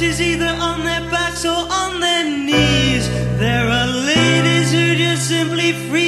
responsibilities either on their backs or on their knees. There are ladies who just simply freeze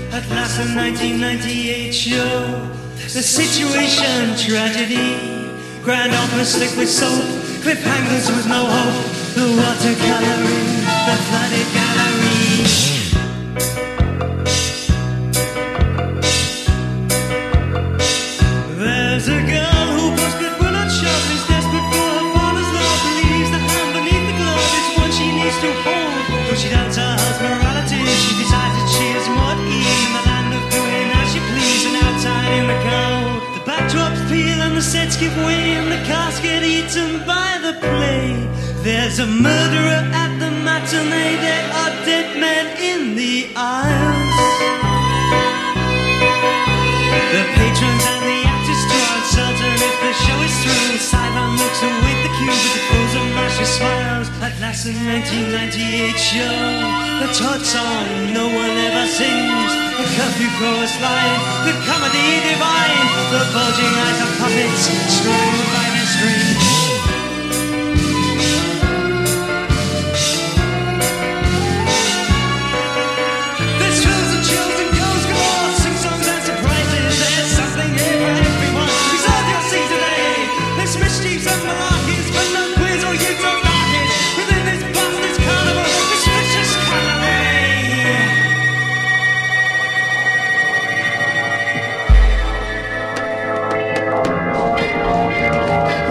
Last, the 1998 show, the situation tragedy. Grand opera slick with soap, cliffhangers with no hope. The watercoloring, the flooded gallery. Sets way and the cast get eaten by the play. There's a murderer at the matinee. There are dead men in the aisles. Through. Sideline looks await the cue with the frozen mashy smiles. At last, the 1998 show, the Todd song no one ever sings. The curfew chorus line, the comedy divine, the bulging eyes of puppets strung by their strings.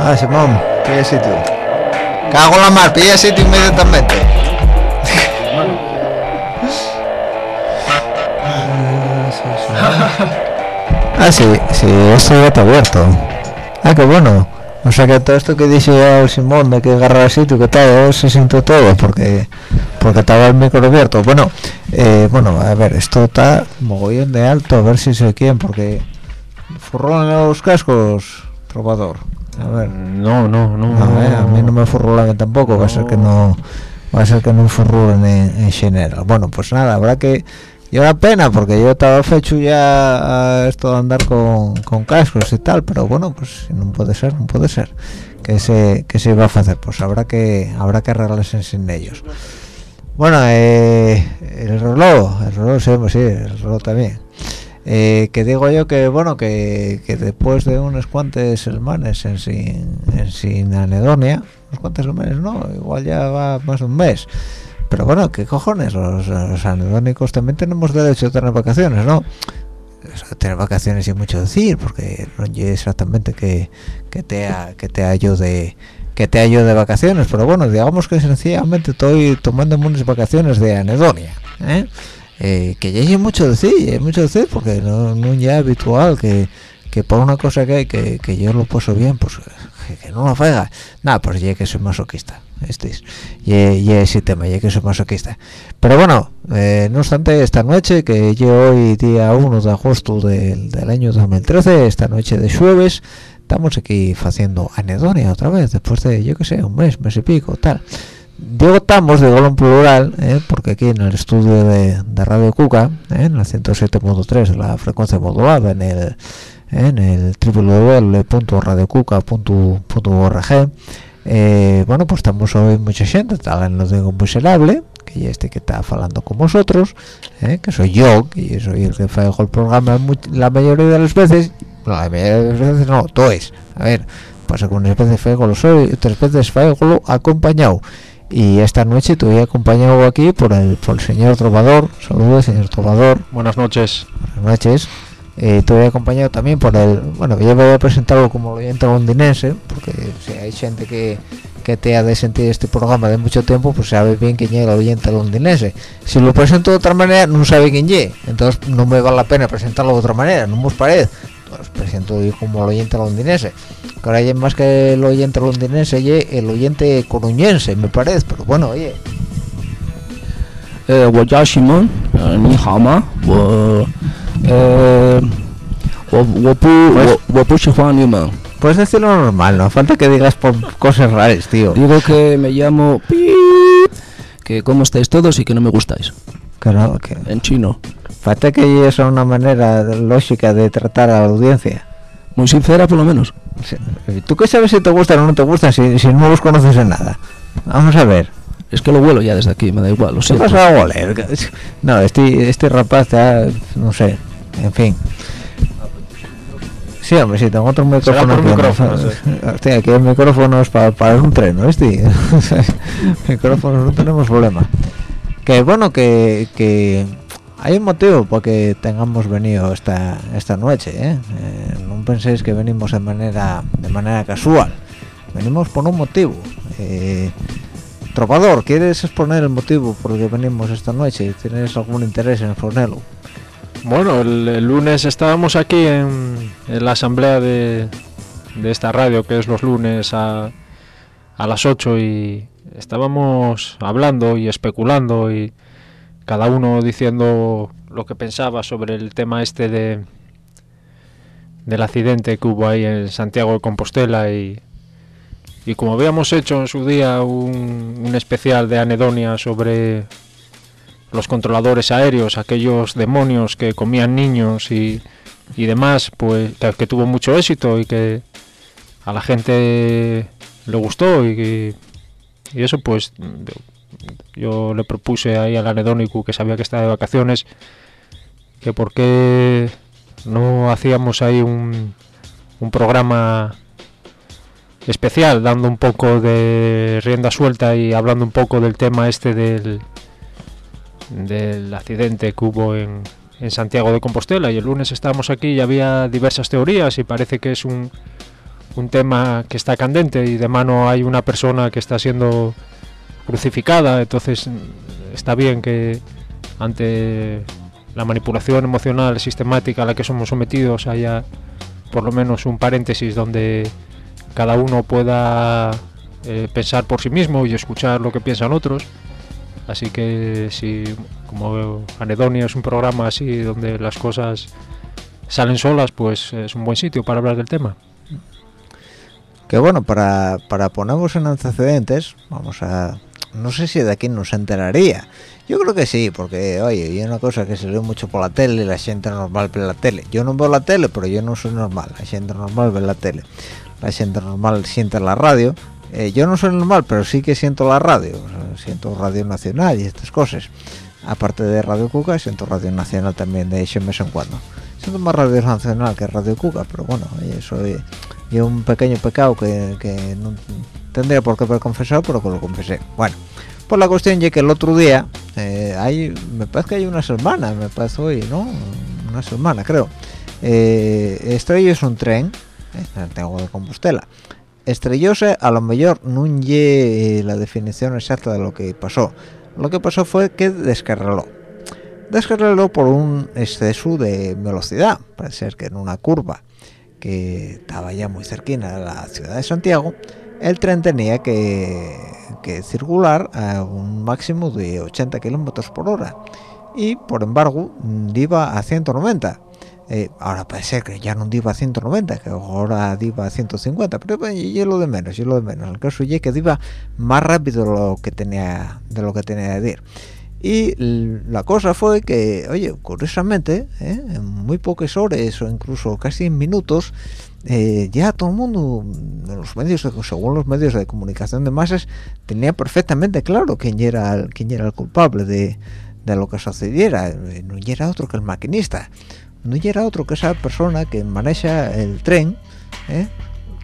Ah, Simón, pilla sitio. Cago en la mar, pilla sitio inmediatamente. ah, sí, sí, esto ya está abierto. Ah, qué bueno. O sea que todo esto que dice el Simón de que agarrar el sitio, que tal, se sintió todo porque porque estaba el micro abierto. Bueno, eh, bueno, a ver, esto está mogollón de alto, a ver si se quieren, porque furrón en los cascos, trovador. A ver. No, no, no. A ver, a mí no me furrulan tampoco, va a ser que no va a ser que no furrulen en, en general. Bueno, pues nada, habrá que y una pena porque yo estaba fecho ya esto de andar con, con cascos y tal, pero bueno, pues no puede ser, no puede ser. Que se que se va a hacer, pues habrá que habrá que arreglarse sin ellos. Bueno, eh, el reloj, el reloj sí, pues sí, el reloj también. Eh, que digo yo que bueno que, que después de unas cuantas semanas en sin, en sin anedonia unas cuantas semanas no igual ya va más de un mes pero bueno qué cojones los, los anedónicos también tenemos derecho a tener vacaciones no tener vacaciones y mucho decir porque no es exactamente que, que te que te ayude que te ayude de vacaciones pero bueno digamos que sencillamente estoy tomando unas vacaciones de anedonia ¿eh? eh, que hay mucho decir, mucho decir porque no, no ya es habitual que, que por una cosa que que, que yo lo paso bien, pues que, que no lo haga. Nada, pues ya que soy masoquista. Este y, y ese tema ya que soy masoquista pero bueno eh, no obstante esta noche que yo hoy día 1 de agosto del, del año 2013 esta noche de jueves estamos aquí haciendo anedonia otra vez después de yo que sé un mes mes y pico tal digo estamos de en plural ¿eh? porque aquí en el estudio de, de Radio Cuca ¿eh? en el 107.3 de la frecuencia modulada en el en el www.radiocuca.org eh, bueno pues estamos hoy mucha gente tal lo digo miserable que es este que está hablando con vosotros eh, que soy yo que soy el que hago el programa la mayoría de las veces no, la mayoría de las veces no todos a ver pasa con unas veces fego lo soy otras veces fego acompañado. Y esta noche te voy acompañado aquí por el, por el señor trovador. Saludos señor trovador. Buenas noches. Buenas noches eh, te voy acompañado también por el bueno yo me voy a presentarlo como oyente londinense porque si hay gente que, que te ha de sentir este programa de mucho tiempo pues sabe bien quién es el oyente londinense si lo presento de otra manera no sabe quién es entonces no me vale la pena presentarlo de otra manera no me parece pues presento yo como el oyente londinense que ahora hay más que el oyente londinense y el oyente coruñense me parece pero bueno oye 呃，我叫西蒙，呃，你好吗？我， Wapushi Juan Newman. Puedes decirlo normal, no falta que digas por cosas raras, tío. Digo que me llamo. Pi, Que cómo estáis todos y que no me gustáis. Claro, que. En chino. Falta que es una manera lógica de tratar a la audiencia. Muy sincera, por lo menos. ¿Tú qué sabes si te gustan o no te gustan si, si no los conoces en nada? Vamos a ver. Es que lo vuelo ya desde aquí, me da igual, lo ¿Qué a oler? No, este, este rapaz, ya, no sé, en fin. Sí, hombre, si tengo otro micrófono. por aquí, ¿no? micrófono, sí. Hostia, aquí el micrófono es para, para un tren, ¿no? Este. micrófonos no tenemos problema. Que bueno, que, que hay un motivo para que tengamos venido esta esta noche, ¿eh? Eh, no penséis que venimos de manera de manera casual. Venimos por un motivo. Eh, Trovador, ¿quieres exponer el motivo por el que venimos esta noche? ¿Tienes algún interés en exponerlo? Bueno, el, el lunes estábamos aquí en, la asamblea de, de esta radio, que es los lunes a, a las 8 y estábamos hablando y especulando y cada uno diciendo lo que pensaba sobre el tema este de del accidente que hubo ahí en Santiago de Compostela y, y como habíamos hecho en su día un especial de anedonia sobre los controladores aéreos, aquellos demonios que comían niños y, y demás, pues que, tuvo mucho éxito y que a la gente le gustó y, y eso pues yo le propuse ahí al anedónico que sabía que estaba de vacaciones que por qué no hacíamos ahí un, un programa especial dando un poco de rienda suelta y hablando un poco del tema este del del accidente que hubo en, Santiago de Compostela y el lunes estábamos aquí y había diversas teorías y parece que es un, tema que está candente y de mano hay una persona que está siendo crucificada, entonces está bien que ante la manipulación emocional sistemática a la que somos sometidos haya por lo menos un paréntesis donde cada uno pueda eh, pensar por sí mismo y escuchar lo que piensan otros. Así que si como Anedonia es un programa así donde las cosas salen solas, pues es un buen sitio para hablar del tema. Que bueno, para, para ponernos en antecedentes, vamos a... No sé si de aquí nos enteraría. Yo creo que sí, porque, oye, hay una cosa que se ve mucho por la tele, la gente normal ve la tele. Yo no veo la tele, pero yo no soy normal. La gente normal ve la tele. La gente normal siente la radio. Eh, yo no soy normal, pero sí que siento la radio. Siento Radio Nacional y estas cosas. Aparte de Radio Cuca, siento Radio Nacional también de ese mes en cuando. Siento más Radio Nacional que Radio Cuca, pero bueno, soy y un pequeño pecado que, no tendría por qué haber confesado, pero que lo confesé. Bueno, pues la cuestión es que el otro día, eh, me parece que hay una semana, me parece hoy, ¿no? Una semana, creo. Eh, estrellóse un tren en Santiago de Compostela. Estrellóse, a lo mejor no lle la definición exacta de lo que pasó. Lo que pasó fue que descarriló. Descarriló por un exceso de velocidad. Parece ser que en una curva que estaba ya muy cerquina de la ciudad de Santiago, el tren tenía que, que circular a un máximo de 80 kilómetros por hora y por embargo iba a 190 eh, ahora ser que ya no iba a 190 que ahora iba a 150 pero bueno, yo lo de menos yo lo de menos. El caso es que iba más rápido de lo que tenía de lo que tenía de ir y la cosa fue que oye curiosamente ¿eh? en muy pocas horas o incluso casi en minutos eh, ya todo el mundo los medios según los medios de comunicación de masas tenía perfectamente claro quién era el, quién era el culpable de, de lo que sucediera. Eh, no era otro que el maquinista no era otro que esa persona que maneja el tren ¿eh?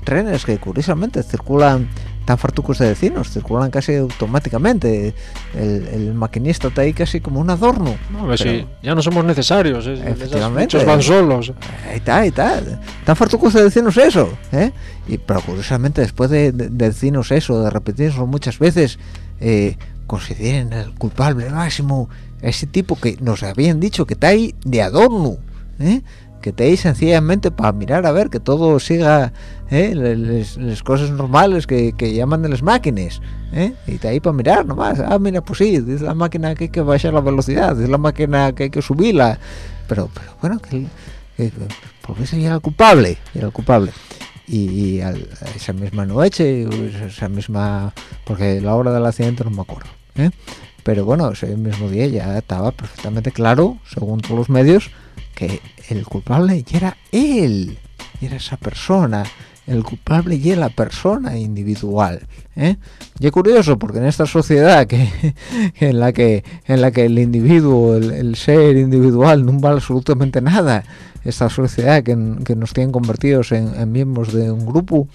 trenes que curiosamente circulan tan fartucos de vecinos, circulan casi automáticamente. El, maquinista está ahí casi como un adorno. No, sí, ya no somos necesarios, efectivamente. van solos. Ahí está, ahí está. Tan fartucos de vecinos eso, ¿eh? Y, pero curiosamente después de, decirnos eso, de repetirlo muchas veces, eh, consideren el culpable máximo ese tipo que nos habían dicho que está ahí de adorno, ¿eh? que ahí sencillamente para mirar a ver que todo siga ¿eh? las cosas normales que, que llaman de las máquinas ¿eh? y te ahí para mirar nomás ah mira pues sí dice la máquina que hay que bajar la velocidad dice la máquina que hay que subirla pero pero bueno que, porque ese era el culpable era el culpable y, esa misma noche esa misma porque la hora del accidente no me acuerdo ¿eh? pero bueno ese mismo día ya estaba perfectamente claro según todos los medios que el culpable ya era él, era esa persona, el culpable y la persona individual. ¿eh? Y es curioso porque en esta sociedad que, en la que en la que el individuo, el, ser individual no vale absolutamente nada, esta sociedad que, nos tienen convertidos en, miembros de un grupo,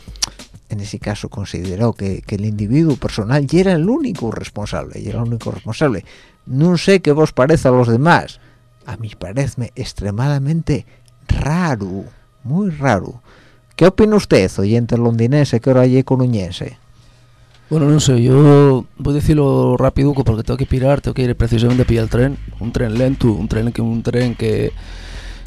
en ese caso consideró que, el individuo personal ya era el único responsable, y era el único responsable. No sé qué vos parece a los demás, a mí parece extremadamente raro, muy raro. ¿Qué opina usted, oyente londinense, que ahora hay coruñense? Bueno, no sé, yo voy a decirlo rápido porque tengo que pirar, tengo que ir precisamente a pillar el tren, un tren lento, un tren que un tren que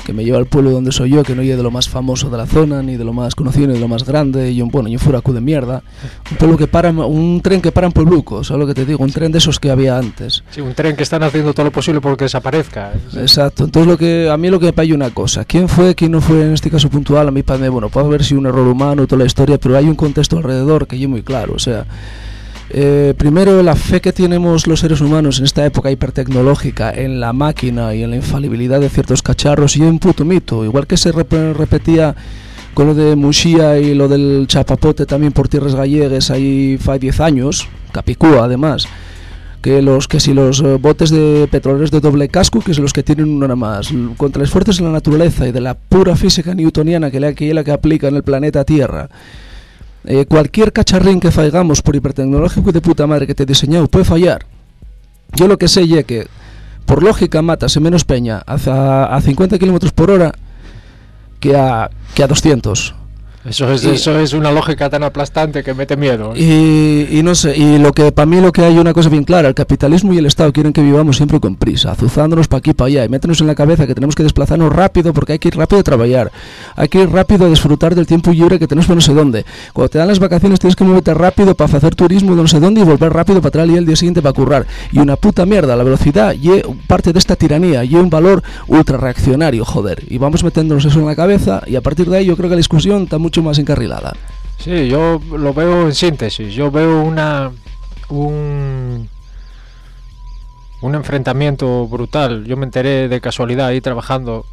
que me lleva al pueblo donde soy yo, que no es de lo más famoso de la zona, ni de lo más conocido, ni de lo más grande, y un, bueno, yo furacu de mierda, un pueblo que para, un tren que para en Puebluco, ¿sabes lo que te digo? Un tren de esos que había antes. Sí, un tren que están haciendo todo lo posible porque desaparezca. Exacto, entonces lo que, a mí lo que me palla una cosa, ¿quién fue, quién no fue en este caso puntual? A mí para mí, bueno, puede haber sido un error humano, toda la historia, pero hay un contexto alrededor que yo muy claro, o sea... Eh, primero, la fe que tenemos los seres humanos en esta época hipertecnológica en la máquina y en la infalibilidad de ciertos cacharros y un puto mito. Igual que se repetía con lo de Muxía y lo del chapapote también por tierras gallegues ahí hace 10 años, Capicúa además, que los que si los eh, botes de petroleros de doble casco, que son los que tienen una más, contra las fuerzas de la naturaleza y de la pura física newtoniana que es la que aplica en el planeta Tierra eh, cualquier cacharrín que faigamos por hipertecnológico de puta madre que te diseñado puede fallar. Yo lo que sé es que, por lógica, matas en menos peña a, a 50 km por hora que a, que a 200. Eso es, eso es una lógica tan aplastante que mete miedo. ¿eh? Y, no sé, y lo que para mí lo que hay una cosa bien clara, el capitalismo y el Estado quieren que vivamos siempre con prisa, azuzándonos para aquí para allá y métenos en la cabeza que tenemos que desplazarnos rápido porque hay que ir rápido a trabajar, hay que ir rápido a disfrutar del tiempo libre que tenemos por no sé dónde. Cuando te dan las vacaciones tienes que moverte rápido para hacer turismo de no sé dónde y volver rápido para atrás y el día siguiente para currar. Y una puta mierda, la velocidad y parte de esta tiranía y un valor ultra reaccionario, joder. Y vamos metiéndonos eso en la cabeza y a partir de ahí yo creo que la discusión está mucho más encarrilada. Sí, yo lo veo en síntesis. Yo veo una un, un enfrentamiento brutal. Yo me enteré de casualidad ahí trabajando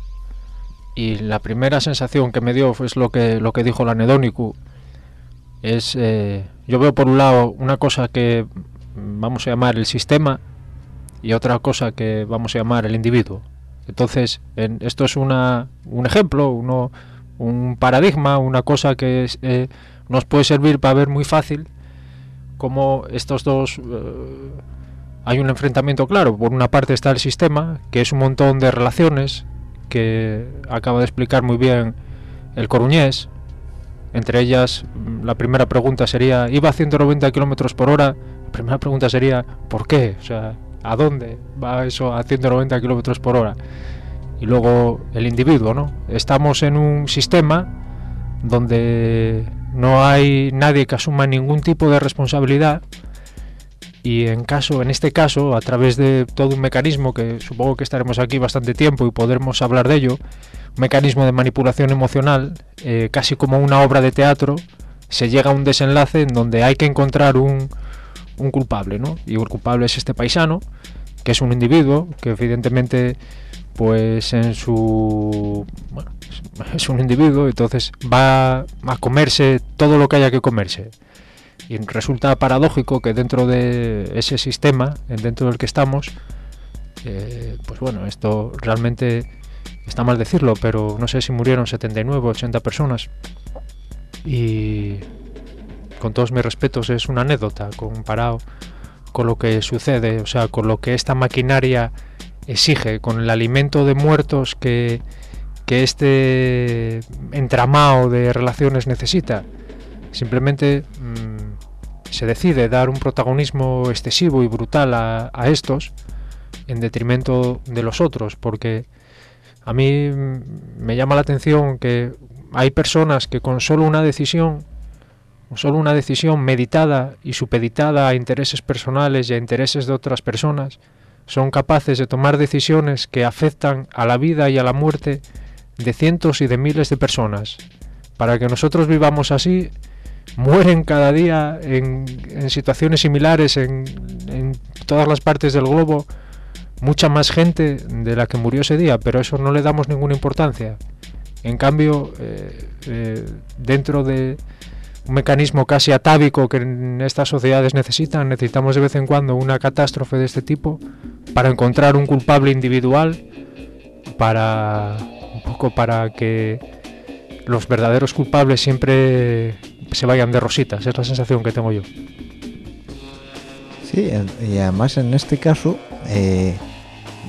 y la primera sensación que me dio fue lo que lo que dijo la Nedónico. Es eh, yo veo por un lado una cosa que vamos a llamar el sistema y otra cosa que vamos a llamar el individuo. Entonces, en, esto es una, un ejemplo, uno un paradigma, una cosa que eh, nos puede servir para ver muy fácil cómo estos dos eh, hay un enfrentamiento claro. Por una parte está el sistema, que es un montón de relaciones que acaba de explicar muy bien el coruñés. Entre ellas, mm, la primera pregunta sería, ¿iba a 190 kilómetros por hora? La primera pregunta sería, ¿por qué? O sea, ¿a dónde va eso a 190 kilómetros por hora? Y luego el individuo, ¿no? Estamos en un sistema donde no hay nadie que asuma ningún tipo de responsabilidad y en caso en este caso a través de todo un mecanismo que supongo que estaremos aquí bastante tiempo y podremos hablar de ello un mecanismo de manipulación emocional eh, casi como una obra de teatro se llega a un desenlace en donde hay que encontrar un, un culpable no y el culpable es este paisano que es un individuo que evidentemente pues en su es un individuo entonces va a comerse todo lo que haya que comerse y resulta paradójico que dentro de ese sistema, dentro del que estamos, eh, pues bueno, esto realmente está mal decirlo, pero no sé si murieron 79, 80 personas. Y con todos mis respetos es una anécdota comparado con lo que sucede, o sea, con lo que esta maquinaria exige, con el alimento de muertos que, que este entramado de relaciones necesita. Simplemente mmm, se decide dar un protagonismo excesivo y brutal a, a, estos en detrimento de los otros, porque a mí me llama la atención que hay personas que con solo una decisión, solo una decisión meditada y supeditada a intereses personales y a intereses de otras personas, son capaces de tomar decisiones que afectan a la vida y a la muerte de cientos y de miles de personas. Para que nosotros vivamos así, mueren cada día en, situaciones similares en, en, todas las partes del globo mucha más gente de la que murió ese día, pero eso no le damos ninguna importancia. En cambio, eh, eh, dentro de un mecanismo casi atávico que en estas sociedades necesitan, necesitamos de vez en cuando una catástrofe de este tipo para encontrar un culpable individual, para un poco para que los verdaderos culpables siempre se vayan de rositas, es la sensación que tengo yo. Sí, y además en este caso, eh,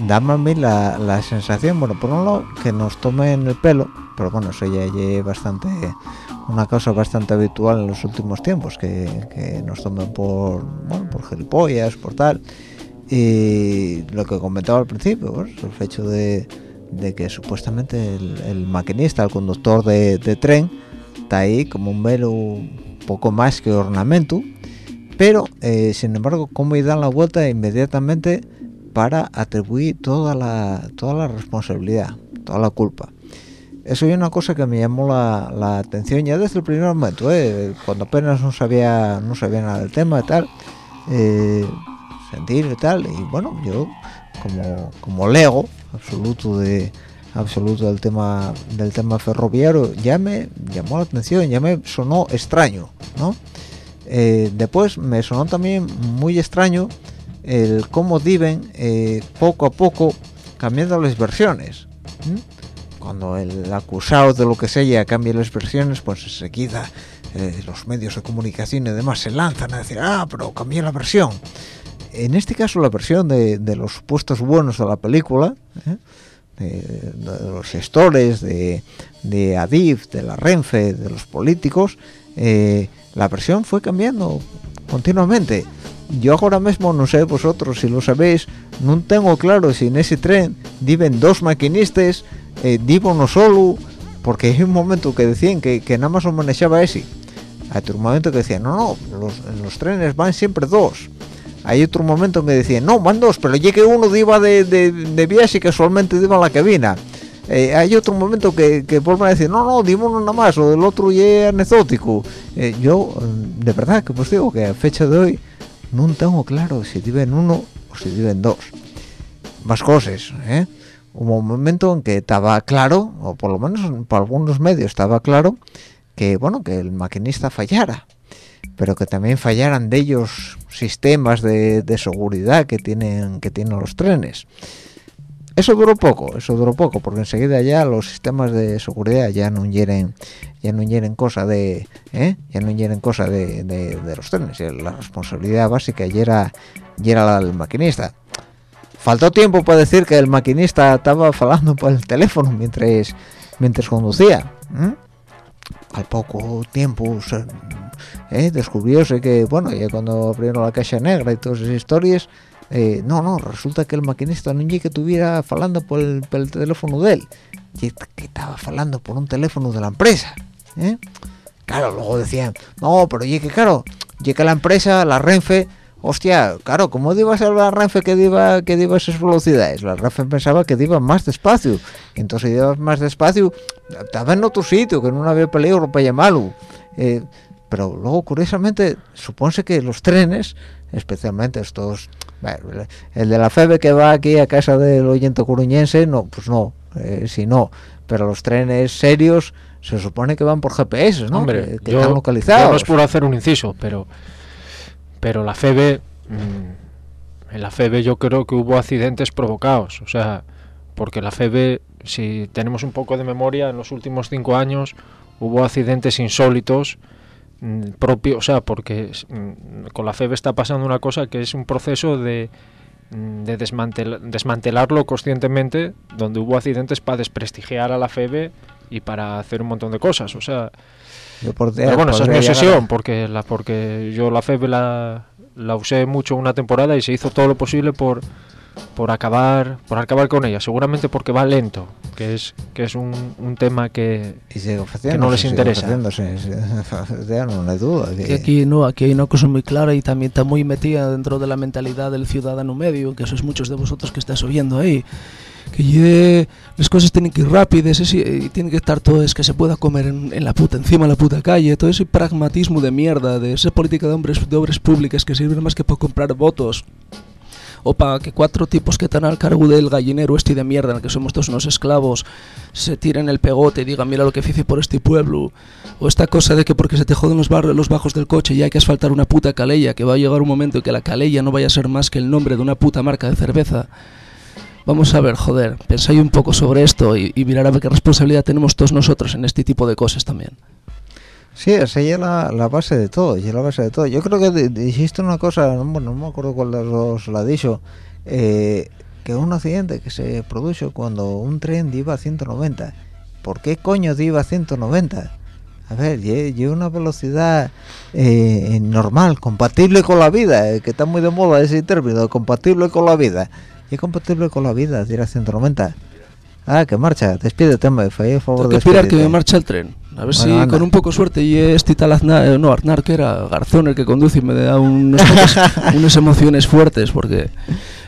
dame a la, la, sensación, bueno, por un lado, que nos tomen el pelo, pero bueno, eso ya es bastante, una cosa bastante habitual en los últimos tiempos, que, nos tomen por, bueno, por gilipollas, por tal, y lo que comentaba al principio, pues, el hecho de, que supuestamente el, maquinista, el conductor de, tren, está ahí como un velo poco más que ornamento pero eh, sin embargo como dan la vuelta inmediatamente para atribuir toda la toda la responsabilidad toda la culpa eso es una cosa que me llamó la, atención ya desde el primer momento ¿eh? cuando apenas no sabía nada del tema y tal eh, sentir y tal y bueno yo como como lego absoluto de absoluto del tema del tema ferroviario ya me llamó la atención ya me sonó extraño no eh, después me sonó también muy extraño el cómo viven poco a poco cambiando las versiones. Cuando el acusado de lo que sea cambia las versiones pues enseguida eh, los medios de comunicación y demás se lanzan a decir ah pero cambié la versión en este caso la versión de, los supuestos buenos de la película ¿eh? de, los gestores, de, de Adif, de la Renfe, de los políticos, eh, la versión fue cambiando continuamente. Yo ahora mismo, no sé vosotros si lo sabéis, no tengo claro si en ese tren viven dos maquinistas, eh, digo uno solo, porque hay un momento que decían que, que nada más lo manejaba ese. Hay otro momento que decían, no, no, los, los trenes van siempre dos. Hay otro momento en que decían no van dos pero llegue uno iba de, de, de viaje y casualmente iba a la cabina. Eh, hay otro momento que, que vuelven a decir no no dimos uno nada más o del otro ya anecdótico. Eh, yo de verdad que pues digo que a fecha de hoy no tengo claro si viven uno o si viven dos más cosas ¿eh? hubo un momento en que estaba claro o por lo menos por algunos medios estaba claro que bueno que el maquinista fallara pero que también fallaran de ellos sistemas de, de, seguridad que tienen que tienen los trenes eso duró poco eso duró poco porque enseguida ya los sistemas de seguridad ya no hieren ya no hieren cosa de ¿eh? ya no hieren cosa de, de, los trenes la responsabilidad básica ya era, ya era la del maquinista faltó tiempo para decir que el maquinista estaba hablando por el teléfono mientras mientras conducía ¿eh? al poco tiempo se, eh, descubrióse que bueno ya cuando abrieron la caja negra y todas esas historias eh, no no resulta que el maquinista no que estuviera hablando por el, por el, teléfono de él que estaba hablando por un teléfono de la empresa ¿eh? claro, luego decían, no, pero que claro, que la empresa, la Renfe, hostia, claro, ¿cómo iba a ser la Renfe que iba que iba esas velocidades? La Renfe pensaba que iba más despacio, entonces iba más despacio, estaba en otro sitio, que no había peligro para llamarlo. Eh, pero luego, curiosamente, supone que los trenes, especialmente estos, bueno, el de la FEBE que va aquí a casa del oyente coruñense, no, pues no, eh, si no, pero los trenes serios se supone que van por GPS, ¿no? Hombre, que, que yo, están localizados. yo no es por hacer un inciso, pero pero la FEBE mm, en la FEBE yo creo que hubo accidentes provocados, o sea, porque la FEBE, si tenemos un poco de memoria, en los últimos cinco años hubo accidentes insólitos propio, o sea, porque mm, con la FEBE está pasando una cosa que es un proceso de mm, de desmantel- desmantelarlo conscientemente, donde hubo accidentes para desprestigiar a la FEBE y para hacer un montón de cosas, o sea, Yo por- pero bueno, esa es mi a- obsesión, porque, la, porque yo la FEB la, la usé mucho una temporada y se hizo todo lo posible por, por acabar por acabar con ella. Seguramente porque va lento, que es que es un, un tema que... y sigue no les interesa. no, hay duda. que- Que aquí no, aquí hay una cosa muy clara y también está muy metida dentro de la mentalidad del ciudadano medio, que sois muchos de vosotros que estás oyendo ahí. Que ye- las cosas tienen que ir rápidas ese- y tiene que estar todo, es que se pueda comer en, en la puta, encima de la puta calle, todo ese pragmatismo de mierda, de esa política de hombres de obras públicas que sirven más que para comprar votos o para que cuatro tipos que están al cargo del gallinero este de mierda en el que somos todos unos esclavos se tiren el pegote y digan mira lo que hice por este pueblo o esta cosa de que porque se te joden los, bar- los bajos del coche y hay que asfaltar una puta calella que va a llegar un momento en que la calella no vaya a ser más que el nombre de una puta marca de cerveza. Vamos a ver joder pensáis un poco sobre esto y, y mirar a ver qué responsabilidad tenemos todos nosotros en este tipo de cosas también Sí, esa es la, la base de todo, es la base de todo. Yo creo que di- dijiste una cosa, no, bueno, no me acuerdo cuál de los la dicho, eh, que un accidente que se produjo cuando un tren iba a 190. ¿Por qué coño iba a 190? A ver, y una velocidad eh, normal, compatible con la vida, eh, que está muy de moda ese término, compatible con la vida. Y es compatible con la vida, ir a 190. Ah, que marcha, despídete, me fue favor de que me marche el tren. A ver Bueno, si anda. con un poco de suerte y este tal Aznar, eh, no, Aznar que era Garzón el que conduce y me da unos toques- unas emociones fuertes porque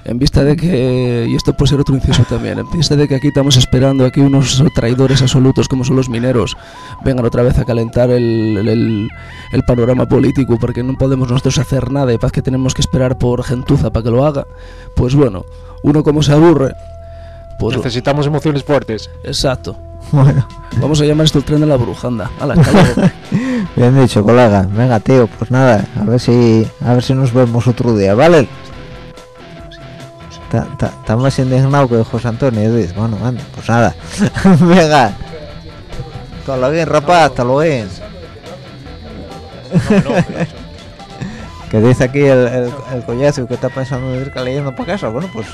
en vista de que, y esto puede ser otro inciso también, en vista de que aquí estamos esperando aquí unos traidores absolutos como son los mineros vengan otra vez a calentar el, el- el panorama político porque no podemos nosotros hacer nada y paz que tenemos que esperar por gentuza para que lo haga, pues bueno, uno como se aburre, pues Necesitamos emociones fuertes. exacto. Bueno. Vamos a llamar esto el tren de la bruja, anda. Hala, hasta luego. Bien dicho, colega. Venga, tío, pues nada, a ver si a ver si nos vemos otro día, ¿vale? Está más indignado que José Antonio Diz. Bueno, anda, pues nada. Venga. Hasta luego, rapaz, hasta luego. Que dice aquí el, el, el collazo que está pensando en ir leyendo para casa. Bueno, pues,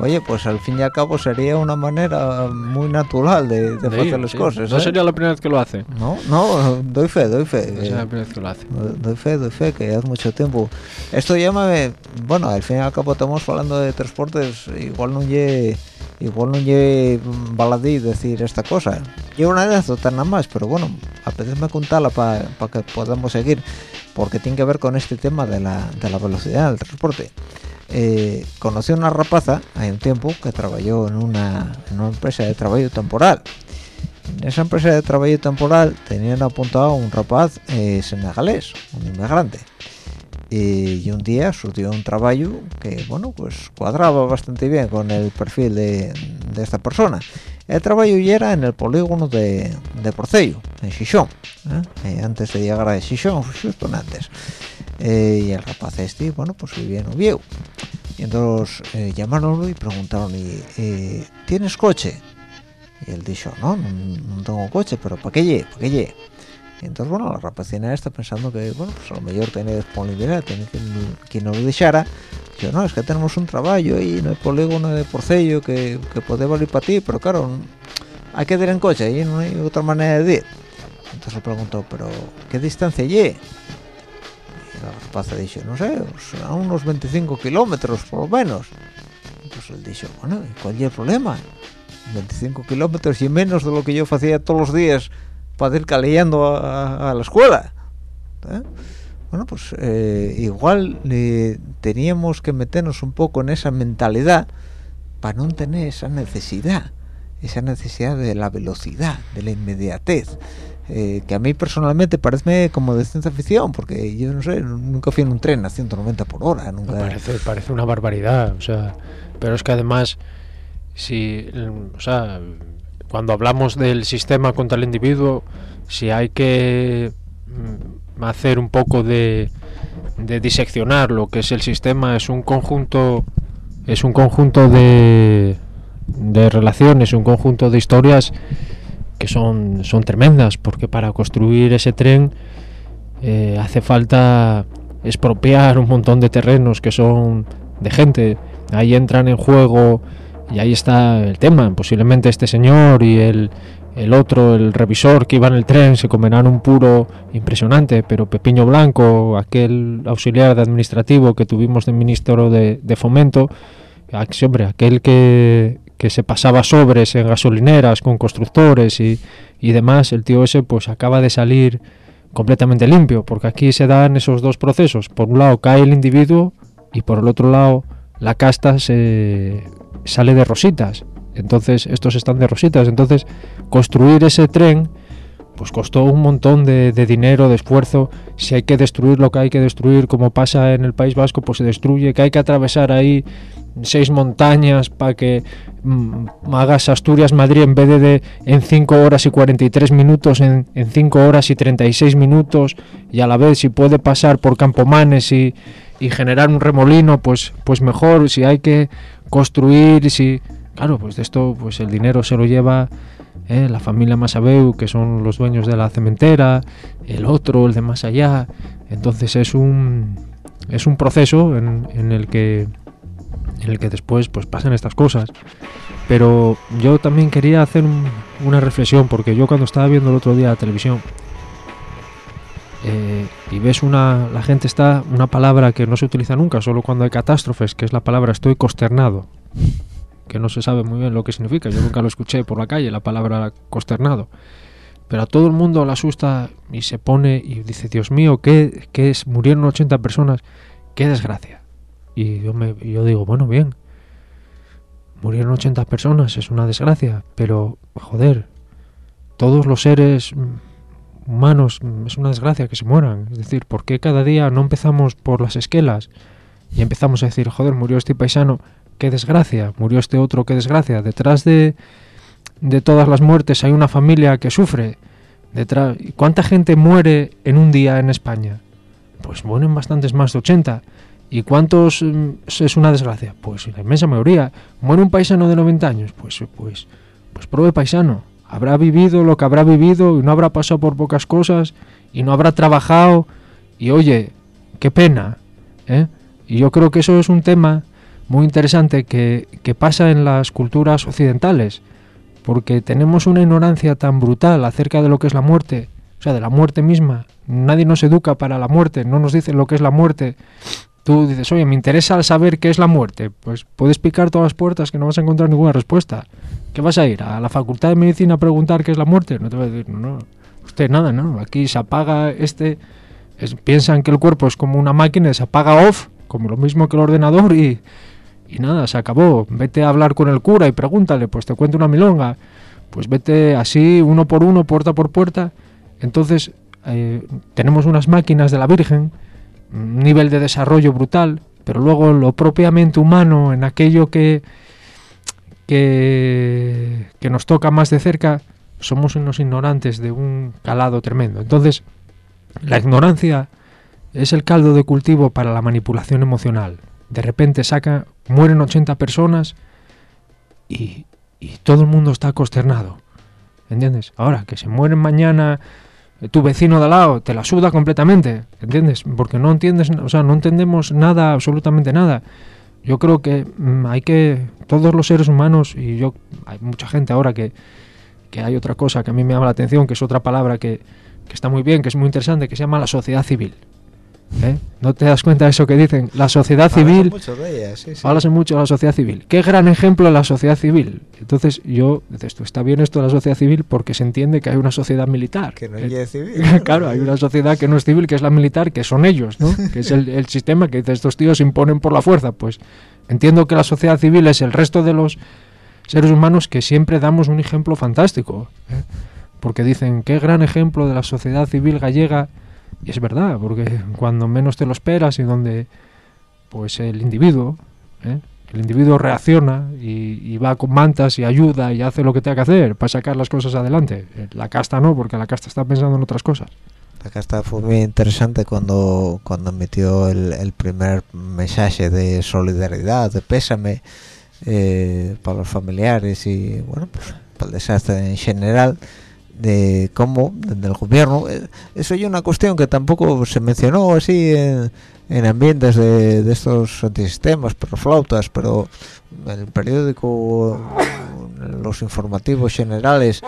oye, pues al fin y al cabo sería una manera muy natural de, de De hacer ir, las sí. cosas. No ¿eh? sería la primera vez que lo hace. No, no, doy fe, doy fe. No sería la primera vez que lo hace. Doy fe, doy fe, que hace mucho tiempo. Esto llámame, bueno, al fin y al cabo estamos hablando de transportes, igual no lle, igual no lle baladí decir esta cosa. Llevo una anécdota nada más, pero bueno, apetece contarla para que podamos seguir, porque tiene que ver con este tema de la, de la velocidad del transporte. Eh, conocí una rapaza hay un tiempo que trabajó en una, en una empresa de trabajo temporal. En esa empresa de trabajo temporal tenían apuntado a un rapaz eh, senegalés, un inmigrante. Y, un día surgió un trabajo que, bueno, pues cuadraba bastante bien con el perfil de, esta persona. El trabajo era en el polígono de, de Porcello, en Xixón, ¿eh? Eh, antes de llegar a Xixón, justo antes. Eh, y el rapaz este, bueno, pues vivía en Oviedo. Y entonces eh, llamaronlo y preguntaron, ¿tienes coche? Y él dijo, no, no, tengo coche, pero ¿para qué lle? ¿Para qué lle? Y entonces, bueno, la rapacina está pensando que, bueno, pues a lo mejor tiene disponibilidad, tiene que quien nos lo dijera. Yo, no, es que tenemos un trabajo ahí en el polígono de Porcello que, que puede valer para ti, pero claro, hay que ir en coche, ahí no hay otra manera de ir. Entonces le preguntó, pero ¿qué distancia lle? Y la rapaza dijo, no sé, pues, a unos 25 kilómetros por lo menos. Entonces él dijo, bueno, ¿y cuál es el problema? 25 kilómetros y menos de lo que yo hacía todos los días para ir caleando a, la escuela. ¿eh? Bueno, pues eh, igual teníamos que meternos un poco en esa mentalidad para no tener esa necesidad, esa necesidad de la velocidad, de la inmediatez. Eh, que a mí personalmente parece como de ciencia ficción, porque yo no sé, nunca fui en un tren a 190 por hora. Parece, parece una barbaridad, pero es que además, si, cuando hablamos del sistema contra el individuo, si hay que mm, hacer un poco de, de diseccionar lo que es el sistema, es un conjunto, es un conjunto de, de relaciones, un conjunto de historias que son, son tremendas, porque para construir ese tren eh, hace falta expropiar un montón de terrenos que son de gente. Ahí entran en juego y ahí está el tema. Posiblemente este señor y el, el otro, el revisor que iba en el tren, se comerán un puro impresionante, pero Pepiño Blanco, aquel auxiliar administrativo que tuvimos de ministro de, de Fomento, hombre, aquel que, que se pasaba sobres en gasolineras con constructores y, y demás, el tío ese pues acaba de salir completamente limpio, porque aquí se dan esos dos procesos. Por un lado cae el individuo y por el otro lado la casta se sale de rositas. Entonces estos están de rositas. Entonces construir ese tren pues costó un montón de, dinero, de esfuerzo. Si hay que destruir lo que hay que destruir, como pasa en el País Vasco, pues se destruye. Que hay que atravesar ahí seis montañas para que mm, hagas Asturias-Madrid en vez de, en 5 horas y 43 minutos, en 5 horas y 36 minutos. Y a la vez, si puede pasar por Campomanes y, y generar un remolino, pues, pues mejor. Si hay que construir, si... Claro, pues de esto pues el dinero se lo lleva ¿eh? la familia Masabeu, que son los dueños de la cementera, el otro, el de más allá. Entonces es un, es un proceso en, el que en el que después pues pasan estas cosas. Pero yo también quería hacer una reflexión, porque yo cuando estaba viendo el otro día la televisión, eh, y ves una, la gente está, una palabra que no se utiliza nunca, solo cuando hay catástrofes, que es la palabra estoy consternado que no se sabe muy bien lo que significa. Yo nunca lo escuché por la calle, la palabra consternado. Pero a todo el mundo le asusta y se pone y dice, Dios mío, ¿qué, qué es? Murieron 80 personas, qué desgracia. Y yo, me, yo digo, bueno, bien, murieron 80 personas, es una desgracia, pero joder, todos los seres humanos es una desgracia que se mueran. Es decir, ¿por qué cada día no empezamos por las esquelas y empezamos a decir, joder, murió este paisano? qué desgracia, murió este otro, qué desgracia. Detrás de, de todas las muertes hay una familia que sufre. Detrás, ¿Cuánta gente muere en un día en España? Pues mueren bastantes más de 80. ¿Y cuántos mm, es una desgracia? Pues la inmensa mayoría. ¿Muere un paisano de 90 años? Pues, pues, pues pruebe paisano. Habrá vivido lo que habrá vivido y no habrá pasado por pocas cosas y no habrá trabajado. Y oye, qué pena. ¿eh? Y yo creo que eso es un tema muy interesante que, pasa en las culturas occidentales, porque tenemos una ignorancia tan brutal acerca de lo que es la muerte, o sea, de la muerte misma. Nadie nos educa para la muerte, no nos dicen lo que es la muerte. Tú dices, oye, me interesa saber qué es la muerte. Pues puedes picar todas las puertas que no vas a encontrar ninguna respuesta. ¿Qué vas a ir? ¿A la facultad de medicina a preguntar qué es la muerte? No te voy a decir, no, no. Usted nada, ¿no? Aquí se apaga este... piensan que el cuerpo es como una máquina, se apaga off, como lo mismo que el ordenador y, y nada, se acabó. Vete a hablar con el cura y pregúntale, pues te cuento una milonga. Pues vete así, uno por uno, puerta por puerta. Entonces, eh, tenemos unas máquinas de la Virgen, un nivel de desarrollo brutal, pero luego lo propiamente humano, en aquello que, que, que nos toca más de cerca, somos unos ignorantes de un calado tremendo. Entonces, la ignorancia es el caldo de cultivo para la manipulación emocional de repente saca, mueren 80 personas y, y todo el mundo está consternado. ¿Entiendes? Ahora, que se mueren mañana tu vecino de al lado, te la suda completamente, ¿entiendes? Porque no entiendes, o sea, no entendemos nada, absolutamente nada. Yo creo que mm, hay que, todos los seres humanos, y yo, hay mucha gente ahora que, que hay otra cosa que a mí me llama la atención, que es otra palabra que, que está muy bien, que es muy interesante, que se llama la sociedad civil. ¿Eh? ¿No te das cuenta de eso que dicen? La sociedad civil... mucho de ella, sí, sí. Mucho de la sociedad civil. Qué gran ejemplo la sociedad civil. Entonces yo, dices tú, está bien esto de la sociedad civil porque se entiende que hay una sociedad militar. Que no llegue civil. claro, hay una sociedad que no es civil, que es la militar, que son ellos, ¿no? Que es el, el sistema que dice, estos tíos se imponen por la fuerza. Pues entiendo que la sociedad civil es el resto de los seres humanos que siempre damos un ejemplo fantástico. ¿eh? Porque dicen, qué gran ejemplo de la sociedad civil gallega. Y es verdad, porque cuando menos te lo esperas y donde pues el individuo, ¿eh? el individuo reacciona y, va con mantas y ayuda y hace lo que tenga que hacer para sacar las cosas adelante. Eh, La casta no, porque la casta está pensando en otras cosas. Acá está fue muy interesante cuando cuando emitió el, el primer mensaje de solidaridad, de pésame eh, para los familiares y bueno, pues para el desastre en general de cómo desde el gobierno eh, eso es una cuestión que tampoco se mencionó así en, en ambientes de, de estos antisistemas, pero flautas, pero en el periódico, los informativos generales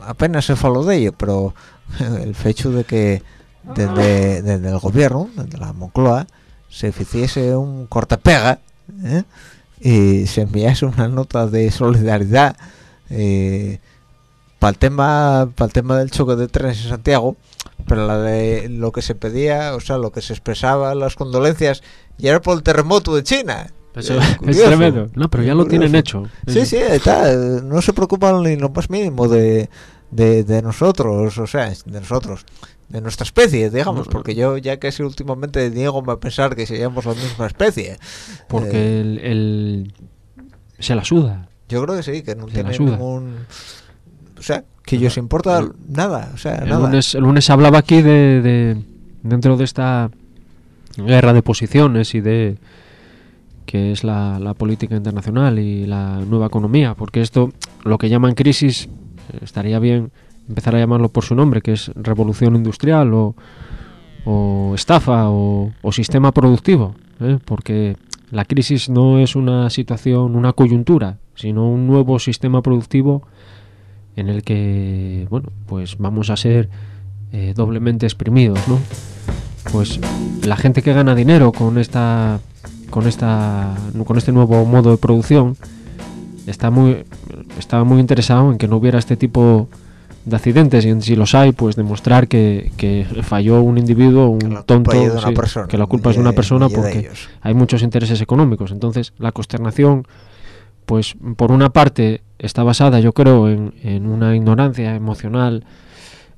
apenas se faló de ello, pero el hecho de que desde, desde el gobierno, desde la Moncloa, se hiciese un cortapega ¿eh? y se enviase una nota de solidaridad para el tema para el tema del choque de trenes en Santiago pero la de lo que se pedía o sea lo que se expresaba las condolencias y era por el terremoto de China Eso Eh, es tremendo. No, pero ya lo tienen hecho. Sí, sí, está. eh, No se preocupan ni lo más mínimo de, de, de nosotros, o sea, de nosotros, de nuestra especie, digamos, No. porque yo ya casi últimamente niego a pensar que seríamos la misma especie. Eh, Porque el, el- se la suda. yo creo que sí, que no Se tiene ningún... O sea, que ellos importa nada, o sea, El nada. lunes, el lunes hablaba aquí de, de- dentro de esta guerra de posiciones y de que es la, la política internacional y la nueva economía, porque esto, lo que llaman crisis, eh, estaría bien empezar a llamarlo por su nombre, que es revolución industrial o, o estafa o, o sistema productivo, ¿eh? porque la crisis no es una situación, una coyuntura, sino un nuevo sistema productivo en el que, bueno, pues vamos a ser eh, doblemente exprimidos, ¿no? Pues la gente que gana dinero con esta, con esta, con este nuevo modo de producción está muy, estaba muy interesado en que no hubiera este tipo de accidentes y en si los hay, pues demostrar que, que falló un individuo, un tonto, sí, persona, que la culpa es de una persona porque hay muchos intereses económicos. Entonces, la consternación, pues por una parte está basada, yo creo, en, en una ignorancia emocional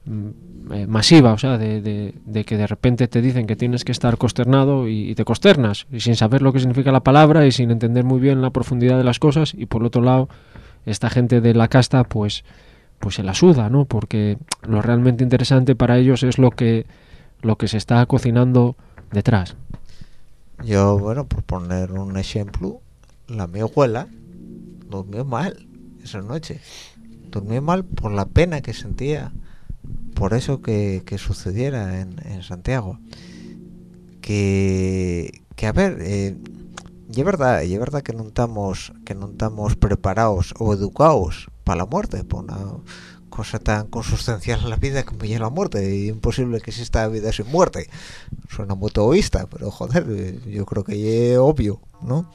mm, eh, masiva, o sea, de, de- que de repente te dicen que tienes que estar consternado y, y te consternas, y sin saber lo que significa la palabra y sin entender muy bien la profundidad de las cosas, y por otro lado, esta gente de la casta, pues, pues se la suda, ¿no? Porque lo realmente interesante para ellos es lo que, lo que se está cocinando detrás. Yo, bueno, por poner un ejemplo, la mi abuela durmió mal esa noche. Durmió mal por la pena que sentía por eso que, que sucediera en, en Santiago. Que, que a ver, eh, y es verdad, es verdad que no estamos, que no estamos preparados o educados para la muerte, por una cosa tan consustancial en la vida como ya la muerte, y imposible que exista vida sin muerte. Suena muy egoísta, pero joder, yo creo que es obvio, ¿no?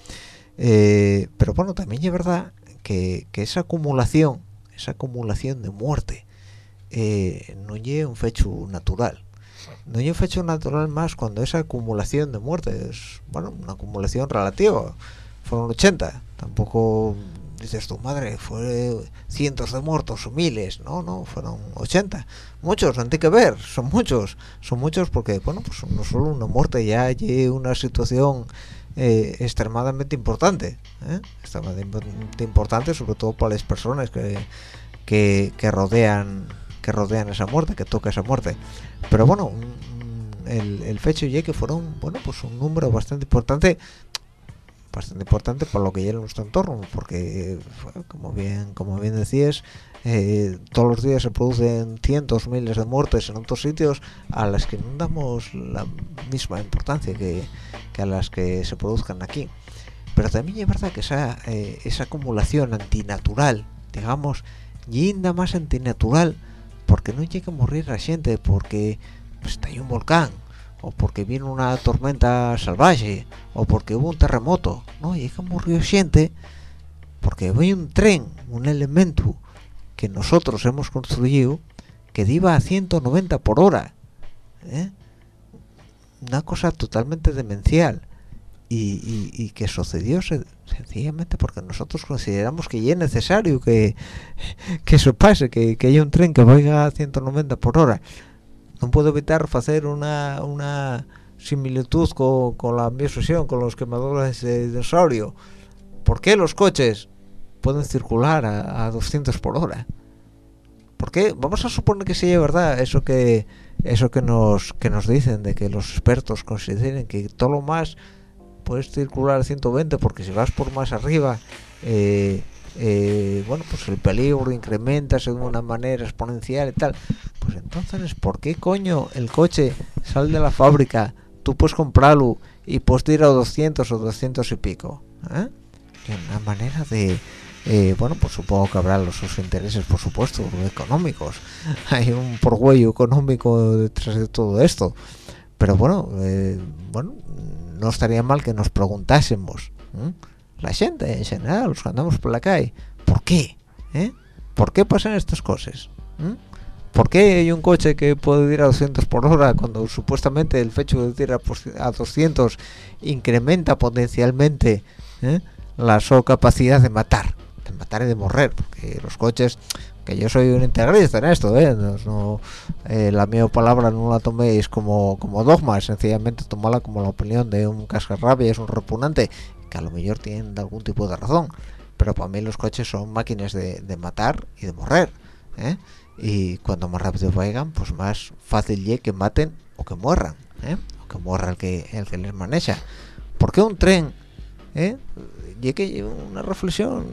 Eh, pero bueno, también es verdad que, que esa acumulación, esa acumulación de muerte, eh, no es un fecho natural. No es un fecho natural más cuando esa acumulación de muerte es, bueno, una acumulación relativa. Fueron 80, tampoco dices tu madre, fue cientos de muertos o miles, no, no, fueron 80. Muchos, no hay que ver, son muchos, son muchos porque, bueno, pues no solo una muerte, ya hay una situación eh, extremadamente importante, ¿eh? extremadamente importante, sobre todo para las personas que, que, rodean que rodean esa muerte, que toca esa muerte. Pero bueno, un- el, el fecho ya que fueron, bueno, pues un número bastante importante, bastante importante por lo que ya nuestro entorno, porque como bien, como bien decías, eh, todos los días se producen cientos, miles de muertes en otros sitios a las que no damos la misma importancia que, a las que se produzcan aquí. Pero también es verdad que esa, eh, esa acumulación antinatural, digamos, y más antinatural, porque no llega a morir la gente, porque pues, está ahí un volcán, o porque vino una tormenta salvaje o porque hubo un terremoto no y que murió gente porque hay un tren un elemento que nosotros hemos construido que iba a 190 por hora ¿eh? una cosa totalmente demencial y, que sucedió sencillamente porque nosotros consideramos que ya es necesario que, eso pase, que haya un tren que vaya a 190 por hora. No puedo evitar hacer una, una similitud con, con la misma con los quemadores de dinosaurio. ¿Por qué los coches pueden circular a, a 200 por hora? ¿Por qué? Vamos a suponer que sea verdad eso que eso que nos que nos dicen de que los expertos consideren que todo lo más puedes circular a 120 porque si vas por más arriba eh, eh, bueno pues el peligro incrementa de una manera exponencial y tal. Pues entonces ¿por qué coño el coche sale de la fábrica tú puedes comprarlo y puedes ir a 200 o 200 y pico ¿eh? una manera de eh, bueno pues supongo que habrá los intereses por supuesto económicos. Hay un porgüello económico detrás de todo esto. Pero bueno eh, bueno no estaría mal que nos preguntásemos la gente en general los que andamos por la calle ¿por qué? ¿Eh? ¿por qué pasan estas cosas? ¿por qué hay un coche que puede ir a 200 por hora cuando supuestamente el hecho de ir a 200 incrementa potencialmente la su capacidad de matar de matar y de morrer porque los coches que yo soy un integrista en esto ¿eh? eh, la mi palabra no la toméis como como dogma sencillamente tomala como la opinión de un cascarrabia es un repugnante que a lo mejor tienen algún tipo de razón pero para mí los coches son máquinas de, de matar y de morrer ¿eh? y cuando más rápido vayan pues más fácil es que maten o que muerran ¿eh? o que muerra el que el que les maneja ¿por qué un tren ¿eh? y que una reflexión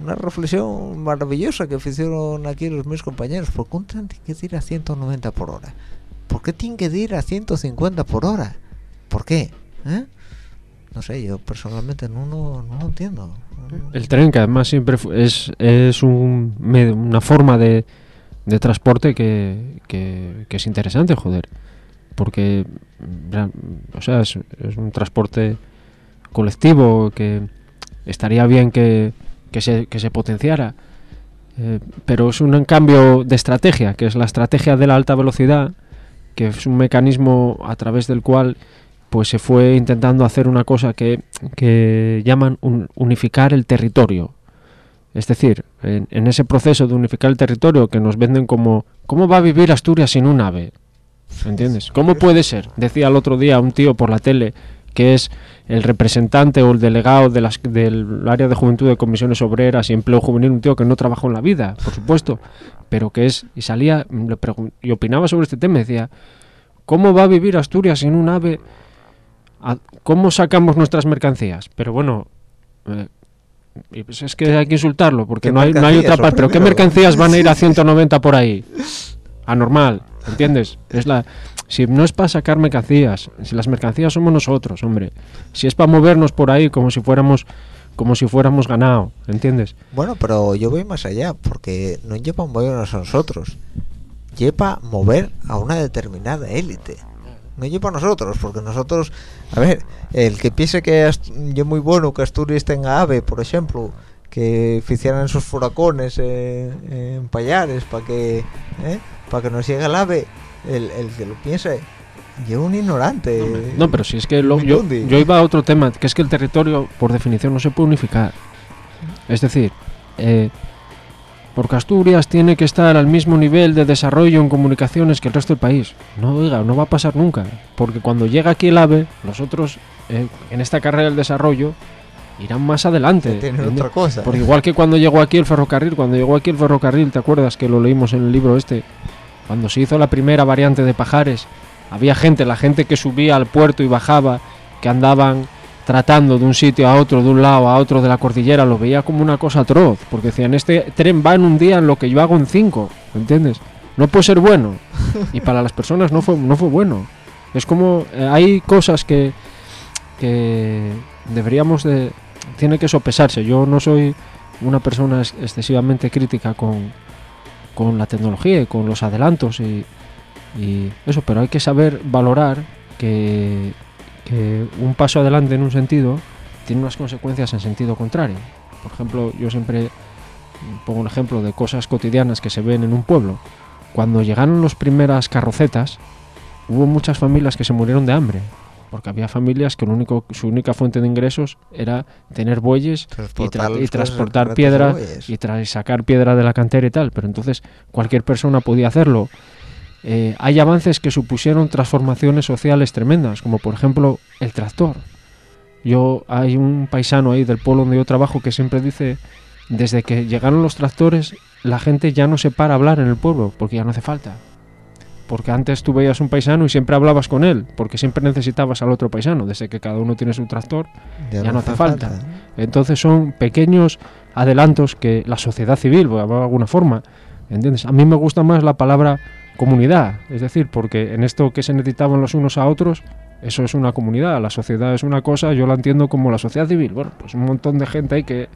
una reflexión maravillosa que hicieron aquí los mis compañeros ¿por qué un tren tiene que ir a 190 por hora? ¿por qué tiene que ir a 150 por hora? ¿por qué? ¿Eh? No sé, yo personalmente no, no, lo entiendo el tren que además siempre es, es un, una forma de, de transporte que, que, es interesante, joder porque o sea, es, es un transporte colectivo que estaría bien que, se, potenciara. Eh, pero es un cambio de estrategia, que es la estrategia de la alta velocidad, que es un mecanismo a través del cual pues se fue intentando hacer una cosa que, llaman unificar el territorio. Es decir, en, ese proceso de unificar el territorio que nos venden como ¿cómo va a vivir Asturias sin un ave? ¿Entiendes? ¿Cómo puede ser? Decía el otro día un tío por la tele que es el representante o el delegado de las, del área de juventud de comisiones obreras y empleo juvenil, un tío que no trabajó en la vida, por supuesto, pero que es, y salía y opinaba sobre este tema, decía, ¿cómo va a vivir Asturias sin un ave? ¿Cómo sacamos nuestras mercancías? Pero bueno, eh, pues es que hay que insultarlo, porque no hay, no hay otra parte. Pero ¿qué mercancías van a ir a 190 por ahí? Anormal, ¿entiendes? Es la si no es para sacar mercancías, si las mercancías somos nosotros, hombre. Si es para movernos por ahí como si fuéramos como si fuéramos ganado, ¿entiendes? Bueno, pero yo voy más allá, porque no lleva movernos a nosotros, lleva mover a una determinada élite. No lleva a nosotros, porque nosotros, a ver, el que piense que es muy bueno que Asturias tenga ave, por ejemplo, que hicieran esos furacones en payares para que, ¿eh? para que nos llegue el ave, el, el que lo piense yo un ignorante. No, pero si es que yo, yo, iba a otro tema, que es que el territorio, por definición, no se puede unificar. Es decir, eh, porque Asturias tiene que estar al mismo nivel de desarrollo en comunicaciones que el resto del país. No, oiga, no va a pasar nunca. Porque cuando llega aquí el AVE, nosotros, eh, en esta carrera del desarrollo, irán más adelante. otra cosa. Porque igual que cuando llegó aquí el ferrocarril, cuando llegó aquí el ferrocarril, ¿te acuerdas que lo leímos en el libro este? Cuando se hizo la primera variante de Pajares, había gente, la gente que subía al puerto y bajaba, que andaban tratando de un sitio a otro, de un lado a otro de la cordillera, lo veía como una cosa atroz, porque decían, este tren va en un día en lo que yo hago en cinco, ¿entiendes? No puede ser bueno. Y para las personas no fue, no fue bueno. Es como, eh, hay cosas que, que deberíamos de, tiene que sopesarse. Yo no soy una persona excesivamente crítica con, con la tecnología y con los adelantos y, eso, pero hay que saber valorar que, un paso adelante en un sentido tiene unas consecuencias en sentido contrario. Por ejemplo, yo siempre pongo un ejemplo de cosas cotidianas que se ven en un pueblo. Cuando llegaron las primeras carrocetas, hubo muchas familias que se murieron de hambre, porque había familias que lo único, su única fuente de ingresos era tener bueyes y, Transportar tra- y piedra y tra- y sacar piedra de la cantera y tal. Pero entonces cualquier persona podía hacerlo. Eh, hay avances que supusieron transformaciones sociales tremendas, como por ejemplo el tractor. Yo hay un paisano ahí del pueblo donde yo trabajo que siempre dice, desde que llegaron los tractores, la gente ya no se para a hablar en el pueblo, porque ya no hace falta. Porque antes tú veías un paisano y siempre hablabas con él, porque siempre necesitabas al otro paisano. Desde que cada uno tiene su tractor, ya no hace falta. entonces son pequeños adelantos que la sociedad civil, de alguna forma, ¿entiendes? A mí me gusta más la palabra comunidad, es decir, porque en esto que se necesitaban los unos a otros, eso es una comunidad, la sociedad es una cosa, yo la entiendo como la sociedad civil, bueno, pues un montón de gente ahí que,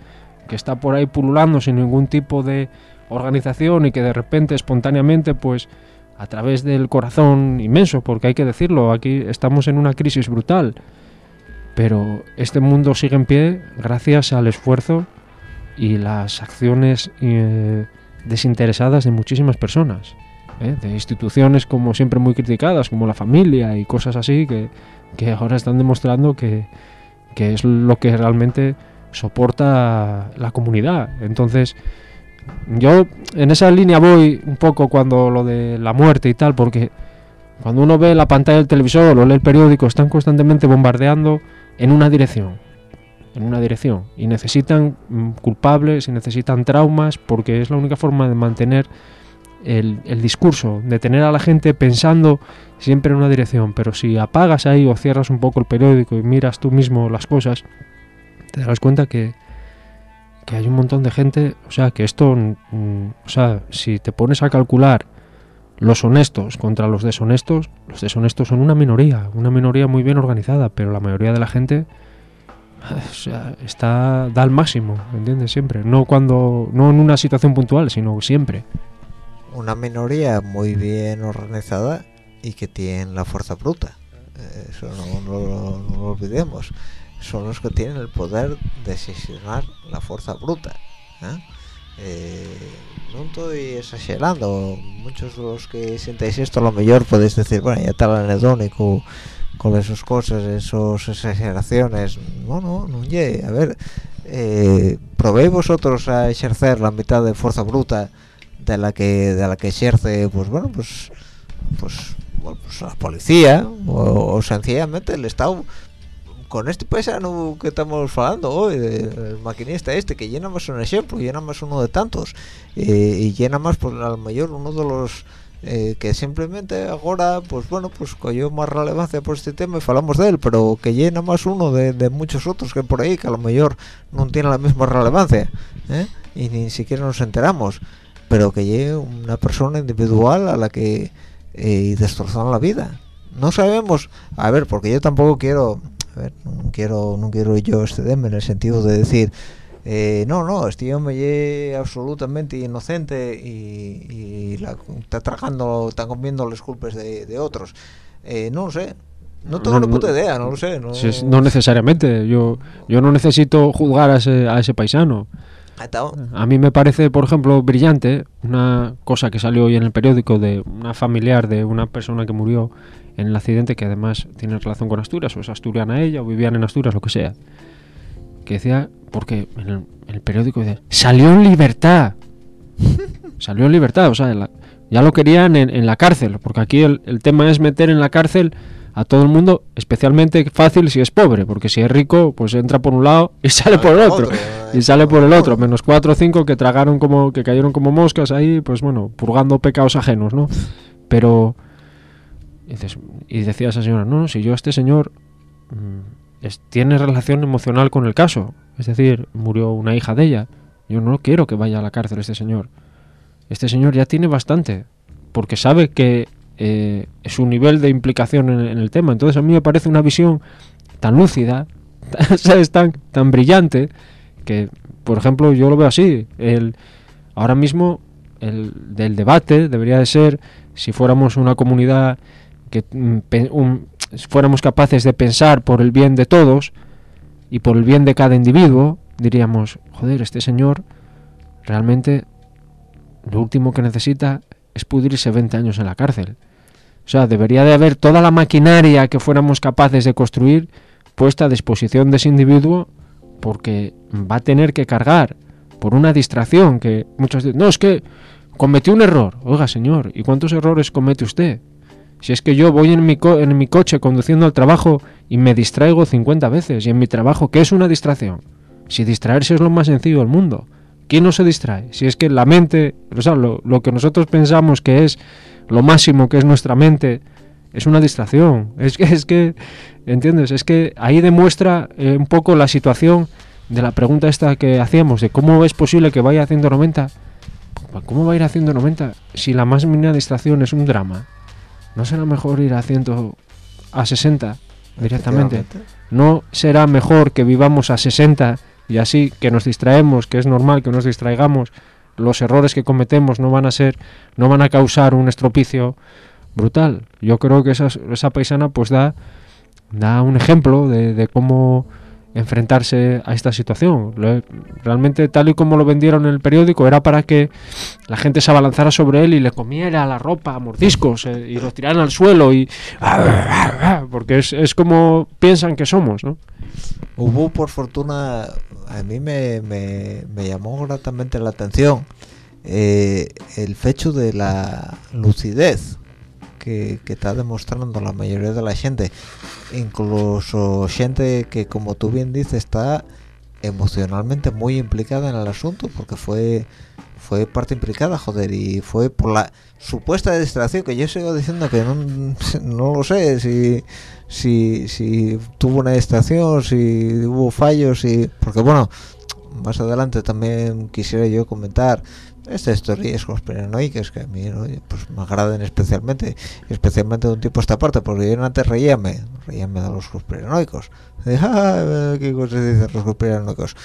que está por ahí pululando sin ningún tipo de organización y que de repente, espontáneamente, pues a través del corazón inmenso, porque hay que decirlo, aquí estamos en una crisis brutal, pero este mundo sigue en pie gracias al esfuerzo y las acciones eh, desinteresadas de muchísimas personas, ¿eh? de instituciones como siempre muy criticadas, como la familia y cosas así, que, que ahora están demostrando que, que es lo que realmente soporta la comunidad. Entonces, yo en esa línea voy un poco cuando lo de la muerte y tal, porque cuando uno ve la pantalla del televisor o lee el periódico, están constantemente bombardeando en una dirección. En una dirección. Y necesitan mm, culpables y necesitan traumas porque es la única forma de mantener el, discurso, de tener a la gente pensando siempre en una dirección. Pero si apagas ahí o cierras un poco el periódico y miras tú mismo las cosas, te darás cuenta que, que hay un montón de gente, o sea, que esto, mm, o sea, si te pones a calcular los honestos contra los deshonestos, los deshonestos son una minoría, una minoría muy bien organizada, pero la mayoría de la gente o sea, está da al máximo, ¿me entiendes? Siempre, no cuando no en una situación puntual, sino siempre. Una minoría muy bien organizada y que tiene la fuerza bruta. Eh, Eso no, no no lo olvidemos. Son los que tienen el poder de sesionar la fuerza bruta. ¿eh? Eh, no estoy exagerando. Muchos de los que sentáis esto, a lo mejor podéis decir, bueno, ya está el anedónico con esas cosas, esas exageraciones. No, no, no llegue. A ver, eh, probéis vosotros a ejercer la mitad de fuerza bruta de la que de la que ejerce, pues bueno, pues pues, bueno, pues la policía o, o sencillamente el Estado con este paisano que estamos hablando hoy, del maquinista este, que llena más un ejemplo, llena más uno de tantos, eh, y llena más, pues a lo mejor uno de los eh, que simplemente ahora, pues bueno, pues cogió más relevancia por este tema y hablamos de él, pero que llena más uno de, de muchos otros que por ahí, que a lo mejor no tiene la misma relevancia, ¿eh? y ni siquiera nos enteramos, pero que llegue una persona individual a la que eh, destrozan la vida. No sabemos, a ver, porque yo tampoco quiero a ver, no quiero no quiero yo excederme en el sentido de decir eh, no, no, este hombre es absolutamente inocente y, y la, está tragando, está comiendo los culpes de, de otros. Eh, no lo sé, no tengo No, ni puta idea, no lo sé. No, no necesariamente, yo, yo no necesito juzgar a ese, a ese paisano. A mí me parece, por ejemplo, brillante una cosa que salió hoy en el periódico de una familiar de una persona que murió en el accidente que además tiene relación con Asturias, o es asturiana ella, o vivían en Asturias, lo que sea. Que decía, porque en el, en el periódico dice, salió en libertad. salió en libertad, o sea, en la- ya lo querían en, en la cárcel, porque aquí el, el tema es meter en la cárcel a todo el mundo, especialmente fácil si es pobre, porque si es rico, pues entra por un lado y sale por el otro y sale por el otro, menos cuatro o cinco que tragaron como, que cayeron como moscas ahí, pues bueno, purgando pecados ajenos, ¿no? Pero, y, decía esa señora, no, si yo este señor mm, es- tiene relación emocional con el caso, es decir, murió una hija de ella, yo no quiero que vaya a la cárcel este señor, este señor ya tiene bastante, porque sabe que eh, su nivel de implicación en, el tema, entonces a mí me parece una visión tan lúcida, tan, tan brillante, que, por ejemplo, yo lo veo así. El, ahora mismo, el del debate debería de ser si fuéramos una comunidad que mm, fuéramos capaces de pensar por el bien de todos y por el bien de cada individuo, diríamos, joder, este señor realmente lo último que necesita es pudrirse 20 años en la cárcel. O sea, debería de haber toda la maquinaria que fuéramos capaces de construir puesta a disposición de ese individuo porque va a tener que cargar por una distracción que muchos dicen, no, es que cometió un error. Oiga, señor, ¿y cuántos errores comete usted? Si es que yo voy en mi, en mi coche conduciendo al trabajo y me distraigo 50 veces, y en mi trabajo, ¿qué es una distracción? Si distraerse es lo más sencillo del mundo. ¿Quién no se distrae? Si es que la mente, o sea, lo, que nosotros pensamos que es lo máximo que es nuestra mente, es una distracción. Es que, es que ¿entiendes? Es que ahí demuestra eh, un poco la situación de la pregunta esta que hacíamos, de cómo es posible que vaya haciendo 90. ¿Cómo va a ir haciendo 90 si la más mínima distracción es un drama? ¿No será mejor ir a 100 a 60 directamente? ¿No será mejor que vivamos a 60 y así que nos distraemos, que es normal que nos distraigamos, los errores que cometemos no van a ser, no van a causar un estropicio brutal? Yo creo que esa, esa paisana pues da, da un ejemplo de, de cómo enfrentarse a esta situación. Realmente, tal y como lo vendieron en el periódico, era para que la gente se abalanzara sobre él y le comiera la ropa a mordiscos eh, y lo tiraran al suelo y porque es, es como piensan que somos, ¿no? Hubo, por fortuna, a mí me, me, me llamó gratamente la atención eh, el fecho de la lucidez que, está demostrando la mayoría de la gente. Incluso gente que como tú bien dices está emocionalmente muy implicada en el asunto porque fue fue parte implicada joder y fue por la supuesta distracción que yo sigo diciendo que no, no lo sé si, si tuvo una distracción si hubo fallos y porque bueno más adelante también quisiera yo comentar estas teorías conspiranoicas que a mí pues me agradan especialmente especialmente de un tipo esta parte porque yo antes reíame reíame de los conspiranoicos de, ah, qué cosas dicen los conspiranoicos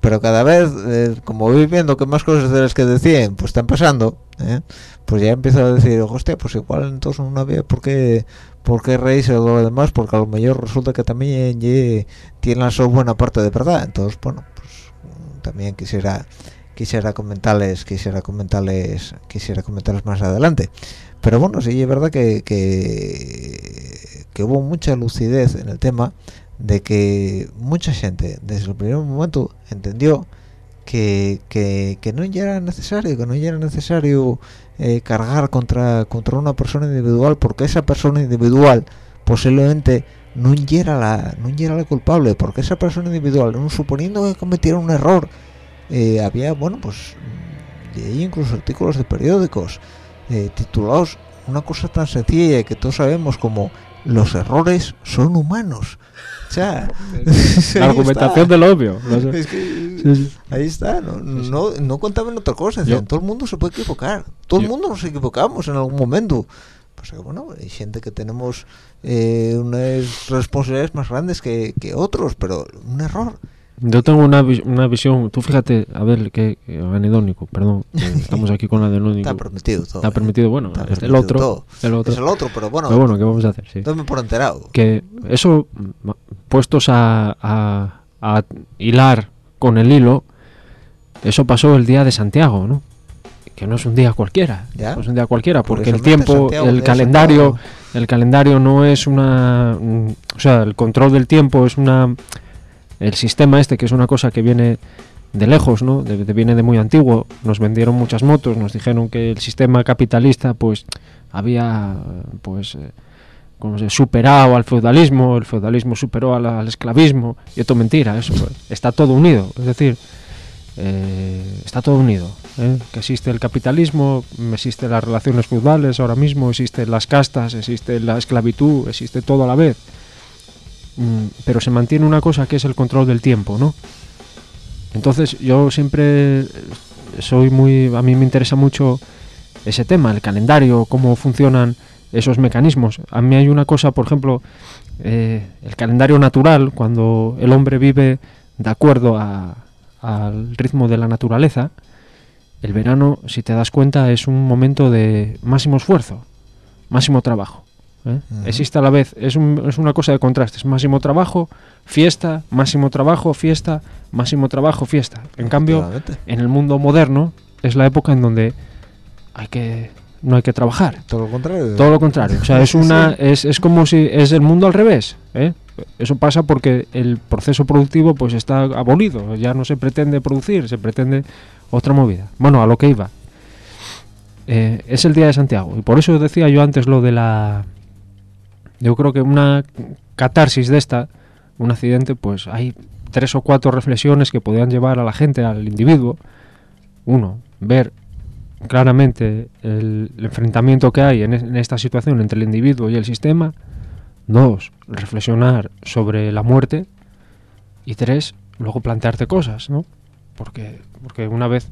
pero cada vez eh, como voy viendo que más cosas de las que decían pues están pasando ¿eh? pues ya empiezo a decir hostia pues igual entonces no había por qué por qué reírse de lo demás porque a lo mejor resulta que también tiene la buena parte de verdad entonces bueno pues también quisiera quisiera comentarles quisiera comentarles quisiera comentarles más adelante. Pero bueno sí es verdad que, que, hubo mucha lucidez en el tema de que mucha gente desde el primer momento entendió que, que, no era necesario que no era necesario eh, cargar contra contra una persona individual porque esa persona individual posiblemente no era la no era la culpable porque esa persona individual suponiendo que cometiera un error eh, había, bueno, pues leí incluso artículos de periódicos eh, titulados una cosa tan sencilla que todos sabemos como los errores son humanos. O sea, la argumentación del obvio. Ahí está, no, no, no contaban otra cosa. todo el mundo se puede equivocar. Todo el mundo nos equivocamos en algún momento. Pues bueno, hay gente que tenemos eh, unas responsabilidades más grandes que, que otros, pero un error yo tengo una, una visión, tú fíjate, a ver, que, anedónico, perdón, estamos aquí con anedónico. Está permitido todo. Está permitido, bueno, el, otro, el otro. Es el otro, pero bueno. Pero bueno, ¿qué vamos a hacer? Sí. por enterado. Que eso, puestos a, a, hilar con el hilo, eso pasó el día de Santiago, ¿no? Que no es un día cualquiera, no es un día cualquiera, porque el tiempo, el calendario, el calendario no es una, o sea, el control del tiempo es una el sistema este, que es una cosa que viene de lejos, ¿no? viene de muy antiguo. Nos vendieron muchas motos, nos dijeron que el sistema capitalista, pues, había, pues, eh, como se superado al feudalismo, el feudalismo superó al, esclavismo, y esto mentira, eso está todo unido, es decir, eh, está todo unido, ¿eh? que existe el capitalismo, existen las relaciones feudales ahora mismo, existen las castas, existe la esclavitud, existe todo a la vez. Mm, pero se mantiene una cosa que es el control del tiempo, ¿no? Entonces yo siempre soy muy, a mí me interesa mucho ese tema, el calendario, cómo funcionan esos mecanismos. A mí hay una cosa, por ejemplo, eh, el calendario natural, cuando el hombre vive de acuerdo al ritmo de la naturaleza, el verano, si te das cuenta, es un momento de máximo esfuerzo, máximo trabajo. ¿Eh? Existe a la vez, es, un- es una cosa de contrastes. Máximo trabajo, fiesta, máximo trabajo, fiesta, máximo trabajo, fiesta. En cambio, en el mundo moderno es la época en donde hay que no hay que trabajar. todo lo contrario Todo lo contrario. O sea, es una es, es como si es el mundo al revés. ¿eh? Eso pasa porque el proceso productivo pues está abolido. Ya no se pretende producir, se pretende otra movida. Bueno, a lo que iba. Eh, es el día de Santiago y por eso decía yo antes lo de la. Yo creo que una catarsis de esta, un accidente, pues hay tres o cuatro reflexiones que podrían llevar a la gente, al individuo. Uno, ver claramente el, enfrentamiento que hay en, en esta situación entre el individuo y el sistema. Dos, reflexionar sobre la muerte. Y tres, luego plantearte cosas, ¿no? Porque, porque una vez...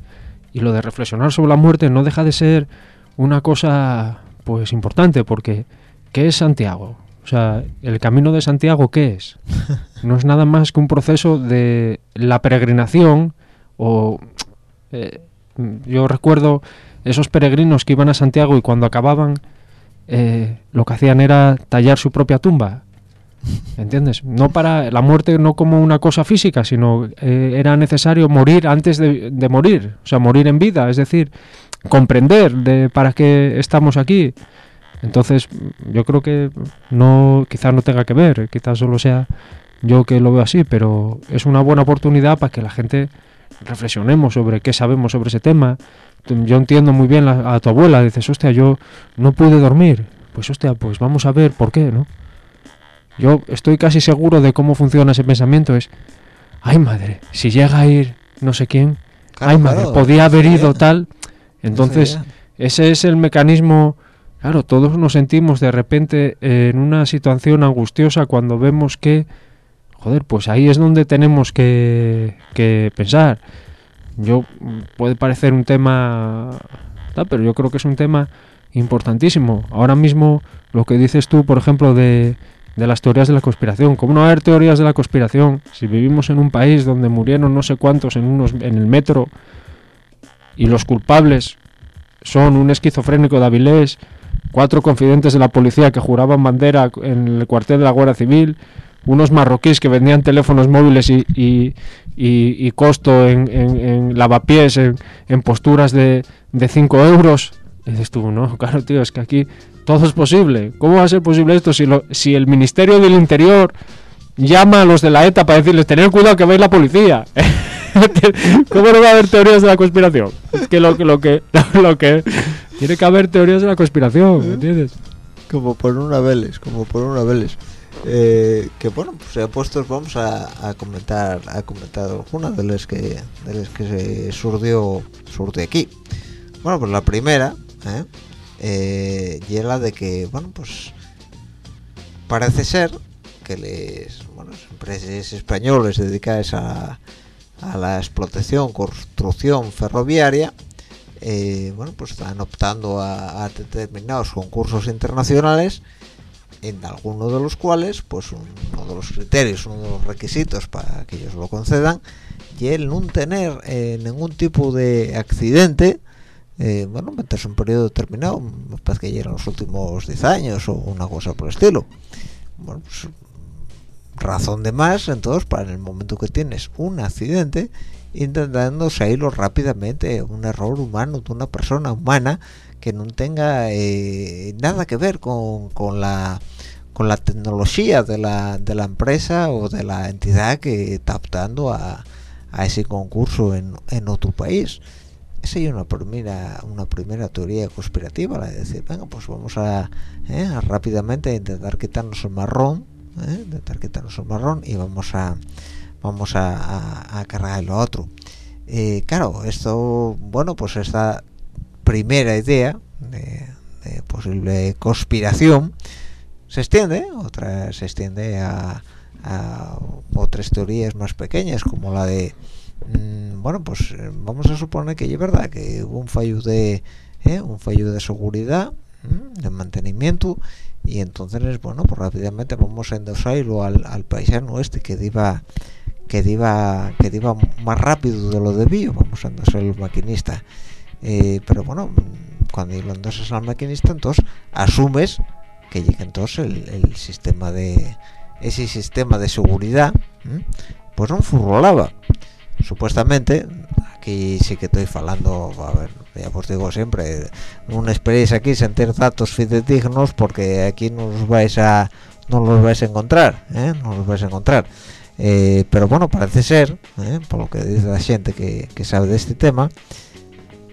Y lo de reflexionar sobre la muerte no deja de ser una cosa, pues, importante, porque ¿qué es Santiago? O sea, el camino de Santiago, ¿qué es? No es nada más que un proceso de la peregrinación o... eh, yo recuerdo esos peregrinos que iban a Santiago y cuando acababan eh, lo que hacían era tallar su propia tumba. ¿Entiendes? No para la muerte no como una cosa física, sino eh, era necesario morir antes de, de morir, o sea, morir en vida, es decir, comprender de para qué estamos aquí. Entonces, yo creo que no, quizás no tenga que ver, quizás solo sea yo que lo veo así, pero es una buena oportunidad para que la gente reflexionemos sobre qué sabemos sobre ese tema. Yo entiendo muy bien la- a tu abuela, dices, hostia, yo no pude dormir. Pues hostia, pues vamos a ver por qué, ¿no? Yo estoy casi seguro de cómo funciona ese pensamiento. Es, ay madre, si llega a ir no sé quién, Claro, ay madre, claro, podía haber ido tal. Entonces, ese es el mecanismo. Claro, todos nos sentimos de repente en una situación angustiosa cuando vemos que, joder, pues ahí es donde tenemos que, que pensar. Yo puede parecer un tema, pero yo creo que es un tema importantísimo. Ahora mismo lo que dices tú, por ejemplo, de, de las teorías de la conspiración. ¿Cómo no haber teorías de la conspiración si vivimos en un país donde murieron no sé cuántos en unos en el metro y los culpables son un esquizofrénico de Avilés, cuatro confidentes de la policía que juraban bandera en el cuartel de la Guardia Civil, unos marroquíes que vendían teléfonos móviles y, y, y- y costo en, en- en lavapiés, en, en posturas de 5 euros. Y dices tú, no, claro, tío, es que aquí todo es posible. ¿Cómo va a ser posible esto si, lo, si el Ministerio del Interior llama a los de la ETA para decirles, tener cuidado que veis la policía? ¿Cómo no va a haber teorías de la conspiración? Es que lo, lo que lo que tiene que haber teorías de la conspiración, ¿me ¿entiendes? como por una Vélez, como por una Vélez. Eh, que bueno, pues ya puestos vamos a, a comentar a comentar alguna de las que de las que se surgió surgió aquí. Bueno, pues la primera, ¿eh? Eh, y la de que bueno, pues parece ser que les bueno, las empresas españoles dedicadas a, a la explotación, construcción ferroviaria eh, bueno, pues están optando a, determinados concursos internacionales en alguno de los cuales, pues uno de los criterios, uno de los requisitos para que ellos lo concedan, y el no tener eh, ningún tipo de accidente, eh, bueno, meterse un periodo determinado, me parece que llegan los últimos 10 años o una cosa por el estilo. Bueno, pues razón de más, entonces, para en el momento que tienes un accidente, intentando salirlo rápidamente, un error humano de una persona humana que no tenga eh, nada que ver con, con la con la tecnología de la, de la empresa o de la entidad que está optando a, a ese concurso en, en otro país. Esa es una primera, una primera teoría conspirativa, la de decir, venga, pues vamos a, eh, a rápidamente intentar quitarnos el marrón, eh, intentar quitarnos el marrón y vamos a vamos a, a, cargar lo otro. Eh, claro, esto, bueno, pues esta primera idea de, posible conspiración se extiende, otra se extiende a, a otras teorías más pequeñas, como la de, mm, bueno, pues vamos a suponer que es verdad que hubo un fallo de, eh, un fallo de seguridad, mm, de mantenimiento, y entonces, bueno, pues rápidamente vamos a endosarlo al, al paisano este que iba que iba que iba más rápido de lo debido vamos a endosarlo al maquinista. Eh, pero bueno cuando lo endosas al maquinista entonces asumes que llegue entonces el, el sistema de ese sistema de seguridad pues no furrolaba supuestamente aquí sí que estoy hablando a ver ya os digo siempre no esperéis aquí sentir datos fidedignos porque aquí no los vais a no los vais a encontrar ¿eh? no los vais a encontrar Eh, pero bueno parece ser ¿eh? por lo que dice la gente que, sabe de este tema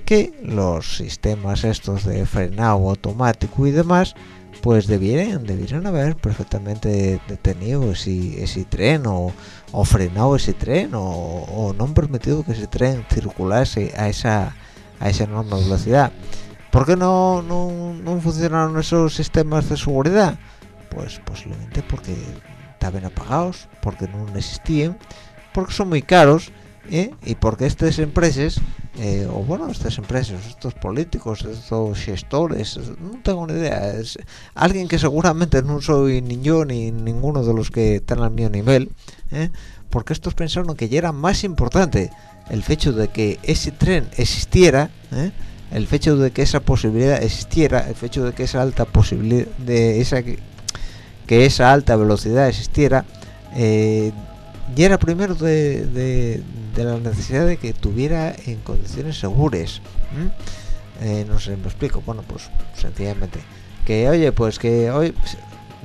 que los sistemas estos de frenado automático y demás pues debieran debieran haber perfectamente detenido ese, ese tren o, o frenado ese tren o, o no han permitido que ese tren circulase a esa a esa enorme velocidad ¿por qué no, no, no funcionaron esos sistemas de seguridad? pues posiblemente porque estaban apagados porque no existían porque son muy caros ¿eh? y porque estas empresas eh, o bueno estas empresas estos políticos estos gestores no tengo ni idea es alguien que seguramente no soy ni yo ni ninguno de los que están al mío nivel ¿eh? porque estos pensaron que ya era más importante el hecho de que ese tren existiera ¿eh? el hecho de que esa posibilidad existiera el hecho de que esa alta posibilidad de esa que, esa alta velocidad existiera eh, y era primero de, de, de la necesidad de que tuviera en condiciones seguras eh, no sé me explico. Bueno pues sencillamente que oye pues que hoy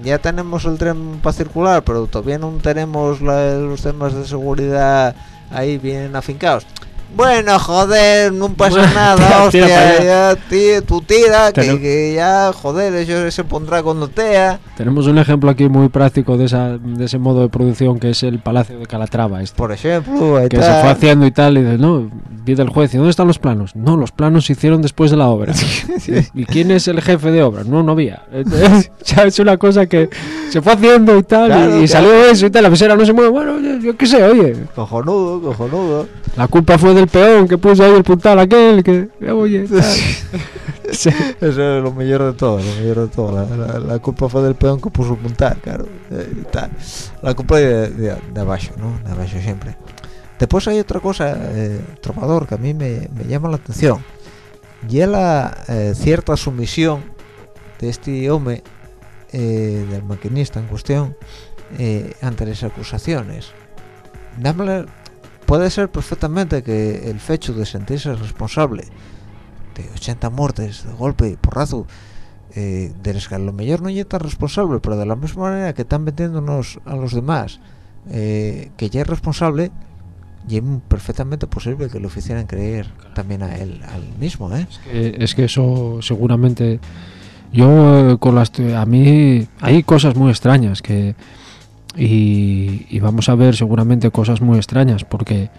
ya tenemos el tren para circular pero todavía no tenemos los temas de seguridad ahí bien afincados bueno joder no pasa Bueno, nada tira hostia allá. ya tí- tú tira que, que ya joder eso se pondrá cuando tea Tenemos un ejemplo aquí muy práctico de, esa, de ese modo de producción que es el Palacio de Calatrava. Este, por ejemplo ahí que se está. fue haciendo y tal, y dice, no, pide el juez, ¿y dónde están los planos? No, los planos se hicieron después de la obra. ¿Y quién es el jefe de obra? No, no había. Entonces, ya es una cosa que se fue haciendo y tal, y- Claro, y, claro. salió eso y tal, la visera no se mueve, bueno, yo, yo qué sé, oye, cojonudo cojonudo la culpa fue del peón que puso ahí el puntal aquel, que, oye. Sí. Eso es lo mejor de todo, lo mejor de todo. La, la- la culpa fue del peón que puso puntar, claro. eh, tal. La culpa de, de, de abajo, ¿no? De abajo siempre. Después hay otra cosa, eh, trovador, que a mí me, me llama la atención. Y es la eh, cierta sumisión de este hombre, eh, del maquinista en cuestión, eh, ante las acusaciones. Dámele- puede ser perfectamente que el hecho de sentirse responsable de 80 muertes de golpe y porrazo eh, de las que a lo mejor no es tan responsable pero de la misma manera que están vendiéndonos a los demás eh, que ya es responsable y es perfectamente posible que lo hicieran creer también a él al mismo ¿eh? Eh, es que eso seguramente yo eh, con las a mí hay cosas muy extrañas que y, y vamos a ver seguramente cosas muy extrañas porque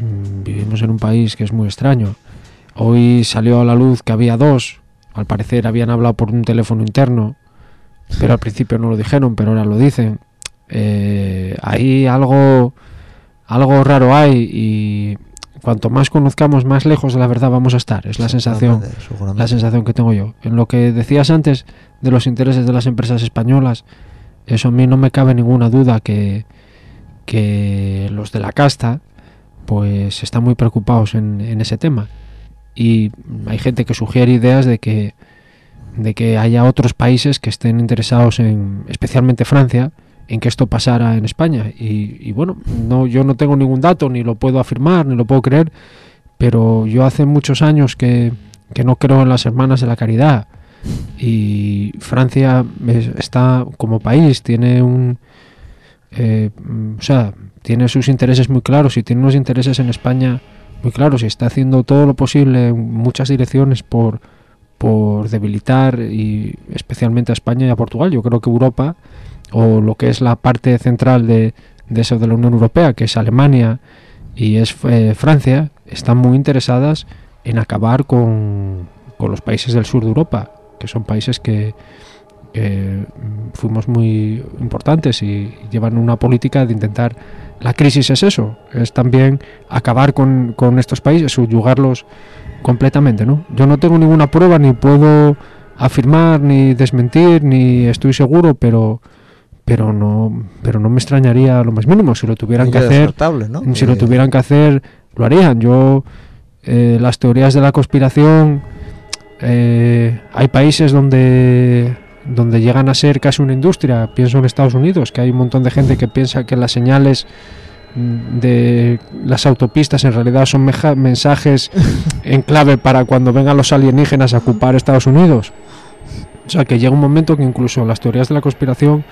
mm, vivimos en un país que es muy extraño hoy salió a la luz que había dos al parecer habían hablado por un teléfono interno pero al principio no lo dijeron pero ahora lo dicen Eh, ahí algo algo raro hay y cuanto más conozcamos más lejos de la verdad vamos a estar es la sensación Seguramente, seguramente. la sensación que tengo yo. En lo que decías antes de los intereses de las empresas españolas, eso a mí no me cabe ninguna duda que, que los de la casta pues están muy preocupados en, ese tema. Y hay gente que sugiere ideas de que de que haya otros países que estén interesados en, especialmente Francia, en que esto pasara en España. Y, y bueno, no, yo no tengo ningún dato, ni lo puedo afirmar, ni lo puedo creer, pero yo hace muchos años que, que no creo en las hermanas de la caridad. Y Francia es- está como país, tiene un. eh, mm, o sea, tiene sus intereses muy claros y tiene unos intereses en España muy claros y está haciendo todo lo posible en muchas direcciones por, por debilitar y especialmente a España y a Portugal. Yo creo que Europa o lo que es la parte central de, de eso de la Unión Europea, que es Alemania y es eh, Francia, están muy interesadas en acabar con, con los países del sur de Europa, que son países que, que, mm, fuimos muy importantes y llevan una política de intentar... La crisis es eso, es también acabar con, con estos países, subyugarlos completamente, ¿no? Yo no tengo ninguna prueba, ni puedo afirmar, ni desmentir, ni estoy seguro, pero pero no pero no me extrañaría lo más mínimo. Si lo tuvieran que hacer si lo Eh, tuvieran que hacer lo harían. Yo eh, las teorías de la conspiración eh, hay países donde donde llegan a ser casi una industria. Pienso en Estados Unidos, que hay un montón de gente que piensa que las señales mm, de las autopistas en realidad son mensajes en clave para cuando vengan los alienígenas a ocupar Estados Unidos. O sea, que llega un momento que incluso las teorías de la conspiración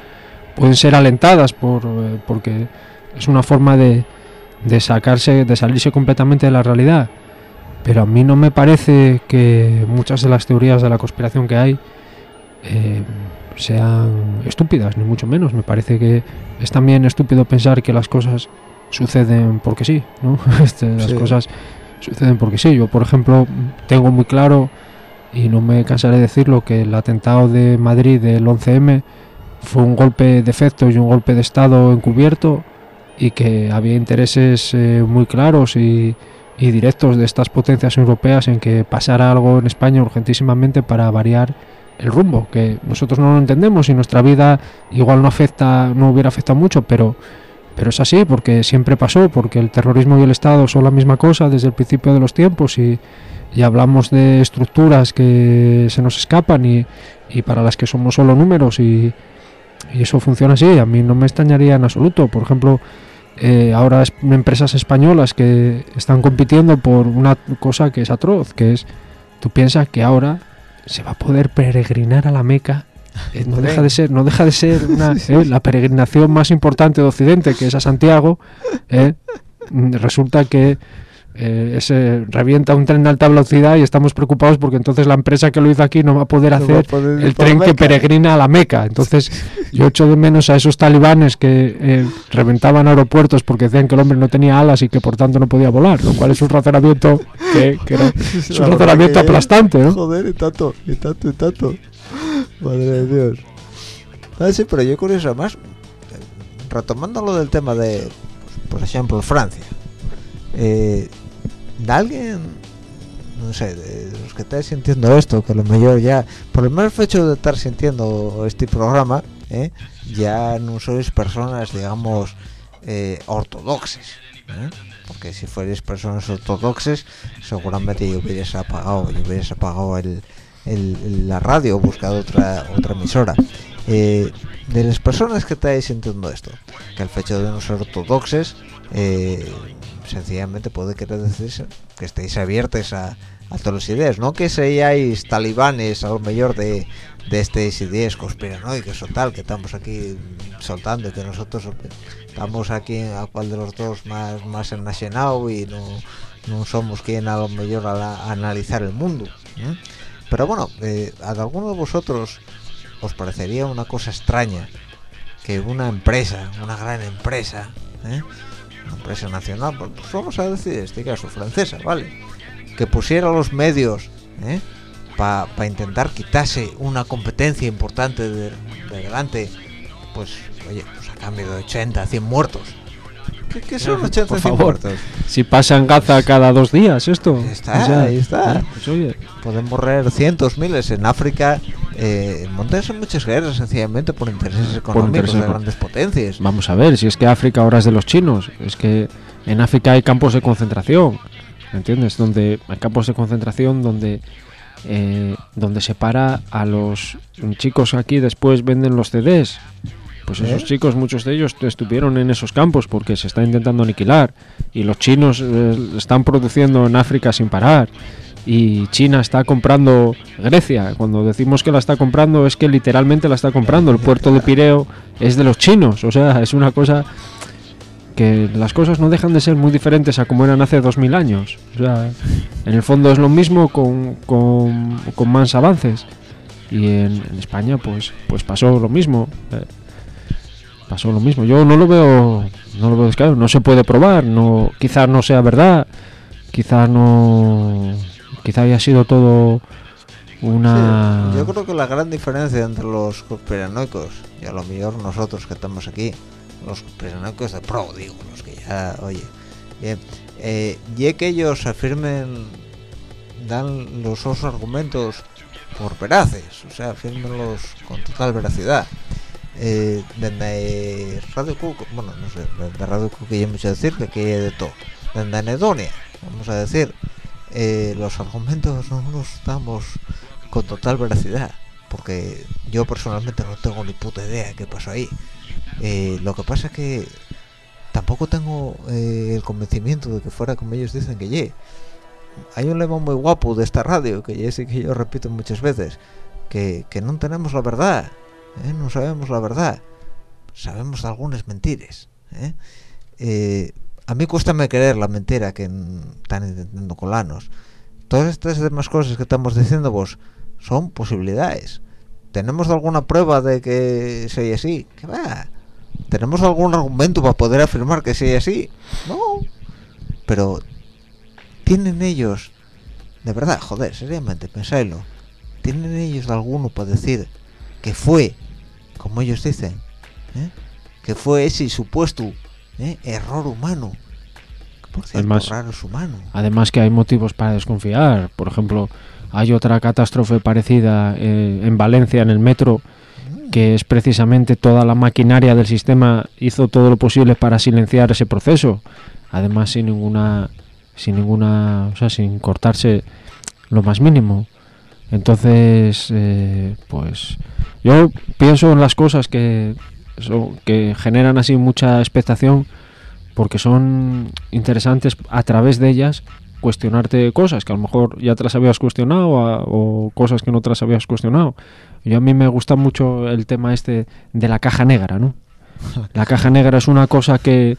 pueden ser alentadas por, eh, porque es una forma de, de sacarse, de salirse completamente de la realidad. Pero a mí no me parece que muchas de las teorías de la conspiración que hay eh, sean estúpidas, ni mucho menos. Me parece que es también estúpido pensar que las cosas suceden porque sí, ¿no? Este, las Sí. cosas suceden porque sí. Yo, por ejemplo, tengo muy claro, y no me cansaré de decirlo, que el atentado de Madrid del 11M fue un golpe de efecto y un golpe de Estado encubierto y que había intereses eh, muy claros y, y directos de estas potencias europeas en que pasara algo en España urgentísimamente para variar el rumbo, que nosotros no lo entendemos y nuestra vida igual no afecta, no hubiera afectado mucho, pero pero es así porque siempre pasó, porque el terrorismo y el Estado son la misma cosa desde el principio de los tiempos y, y hablamos de estructuras que se nos escapan y, y para las que somos solo números y, y eso funciona así. A mí no me extrañaría en absoluto. Por ejemplo, eh, ahora es- empresas españolas que están compitiendo por una cosa que es atroz, que es, tú piensas que ahora se va a poder peregrinar a la Meca. Eh, no deja de ser, no deja de ser una, eh, la peregrinación más importante de Occidente, que es a Santiago. eh, resulta que eh, ese revienta un tren de alta velocidad y estamos preocupados porque entonces la empresa que lo hizo aquí no va a poder No va a hacer poder el tren que peregrina a la Meca. Entonces yo echo de menos a esos talibanes que eh, reventaban aeropuertos porque decían que el hombre no tenía alas y que por tanto no podía volar, lo cual es un razonamiento que, que era- es un razonamiento que- aplastante, ¿no? Joder, y tanto, y tanto, y tanto. Madre de Dios. Ah, sí, pero yo curioso, además, eh, retomando lo del tema de, pues, por ejemplo, Francia. Eh, ¿De alguien, no sé, de los que estáis sintiendo esto, que lo mejor ya, por el mero hecho de estar sintiendo este programa, eh, ya no sois personas, digamos, eh, ortodoxes? ¿eh? Porque si fuerais personas ortodoxes, seguramente yo hubierais apagado, yo hubierais apagado el, la radio buscado otra otra emisora. Eh, de las personas que estáis sintiendo esto, que el hecho de no ser ortodoxes, eh, sencillamente puede querer decir que estéis abiertos a, a todas las ideas, no que seáis talibanes a lo mejor de, de estas ideas conspiranoicas o tal, que estamos aquí soltando que nosotros estamos aquí a cual de los dos más, más enajenado y no, no somos quien a lo mejor a analizar el mundo. ¿eh? Pero bueno, eh, a alguno de vosotros os parecería una cosa extraña que una empresa, una gran empresa, ¿eh? Empresa nacional, pues pues vamos a decir, este caso francesa, ¿vale? Que pusiera los medios para intentar quitarse una competencia importante de, de delante, pues, oye, pues a cambio de 80, 100 muertos. ¿Qué, qué son Por 80, 100 favor. muertos? Si pasa en Gaza cada dos días esto. Está, ahí está. eh, pues oye, Pueden morrer cientos, miles en África. Eh, montarse muchas guerras sencillamente por intereses económicos intereses de grandes potencias. Vamos a ver, si es que África ahora es de los chinos, es que en África hay campos de concentración, ¿me entiendes? Donde hay campos de concentración donde eh, donde se para a los chicos aquí después venden los CDs. Pues esos ¿Eh? chicos, muchos de ellos estuvieron en esos campos porque se está intentando aniquilar y los chinos eh, están produciendo en África sin parar y China está comprando Grecia. Cuando decimos que la está comprando es que literalmente la está comprando. El puerto de Pireo es de los chinos. O sea, es una cosa que las cosas no dejan de ser muy diferentes a como eran hace 2000 años. O sea, en el fondo es lo mismo con, con, con más avances. Y en, España pues pues pasó lo mismo. eh, pasó lo mismo. Yo no lo veo no lo veo descabellado. No se puede probar. No, quizás no sea verdad. Quizás no quizá haya sido todo una yo creo que la gran diferencia entre los conspiranoicos y a lo mejor nosotros que estamos aquí, los conspiranoicos de pro, digo, los que ya, oye, bien, eh, y que ellos afirmen, dan los sus argumentos por veraces, o sea, afirmenlos con total veracidad. Eh, desde Radio Cuco, bueno, no sé, desde Radio Cuco ya mucho decir que aquí hay de todo. Desde Anedonia, vamos a decir, eh, los argumentos no los damos con total veracidad. porque yo personalmente no tengo ni puta idea de qué pasó ahí Eh, lo que pasa es que tampoco tengo eh, el convencimiento de que fuera como ellos dicen que ye hay un lema muy guapo de esta radio que ya sí que yo repito muchas veces que, que no tenemos la verdad ¿eh? no sabemos la verdad sabemos de algunas mentiras ¿eh? Eh, a mí cuesta me creer la mentira que están intentando colarnos todas estas demás cosas que estamos diciendo vos son posibilidades. Tenemos alguna prueba de que sea así ¿qué va? tenemos algún argumento para poder afirmar que sea así no. Pero tienen ellos de verdad joder seriamente pensadlo tienen ellos alguno para decir que fue como ellos dicen ¿eh? que fue ese supuesto ¿eh? error humano por cierto Además- raro es humano Además que hay motivos para desconfiar. Por ejemplo, hay otra catástrofe parecida eh, en Valencia, en el metro, que es precisamente toda la maquinaria del sistema hizo todo lo posible para silenciar ese proceso. Además, sin ninguna, sin ninguna, o sea, sin cortarse lo más mínimo. Entonces, eh, pues yo pienso en las cosas que, son- que generan así mucha expectación porque son interesantes a través de ellas cuestionarte cosas que a lo mejor ya te las habías cuestionado a- o cosas que no te las habías cuestionado. Yo a mí me gusta mucho el tema este de la caja negra, ¿no? La caja negra es una cosa que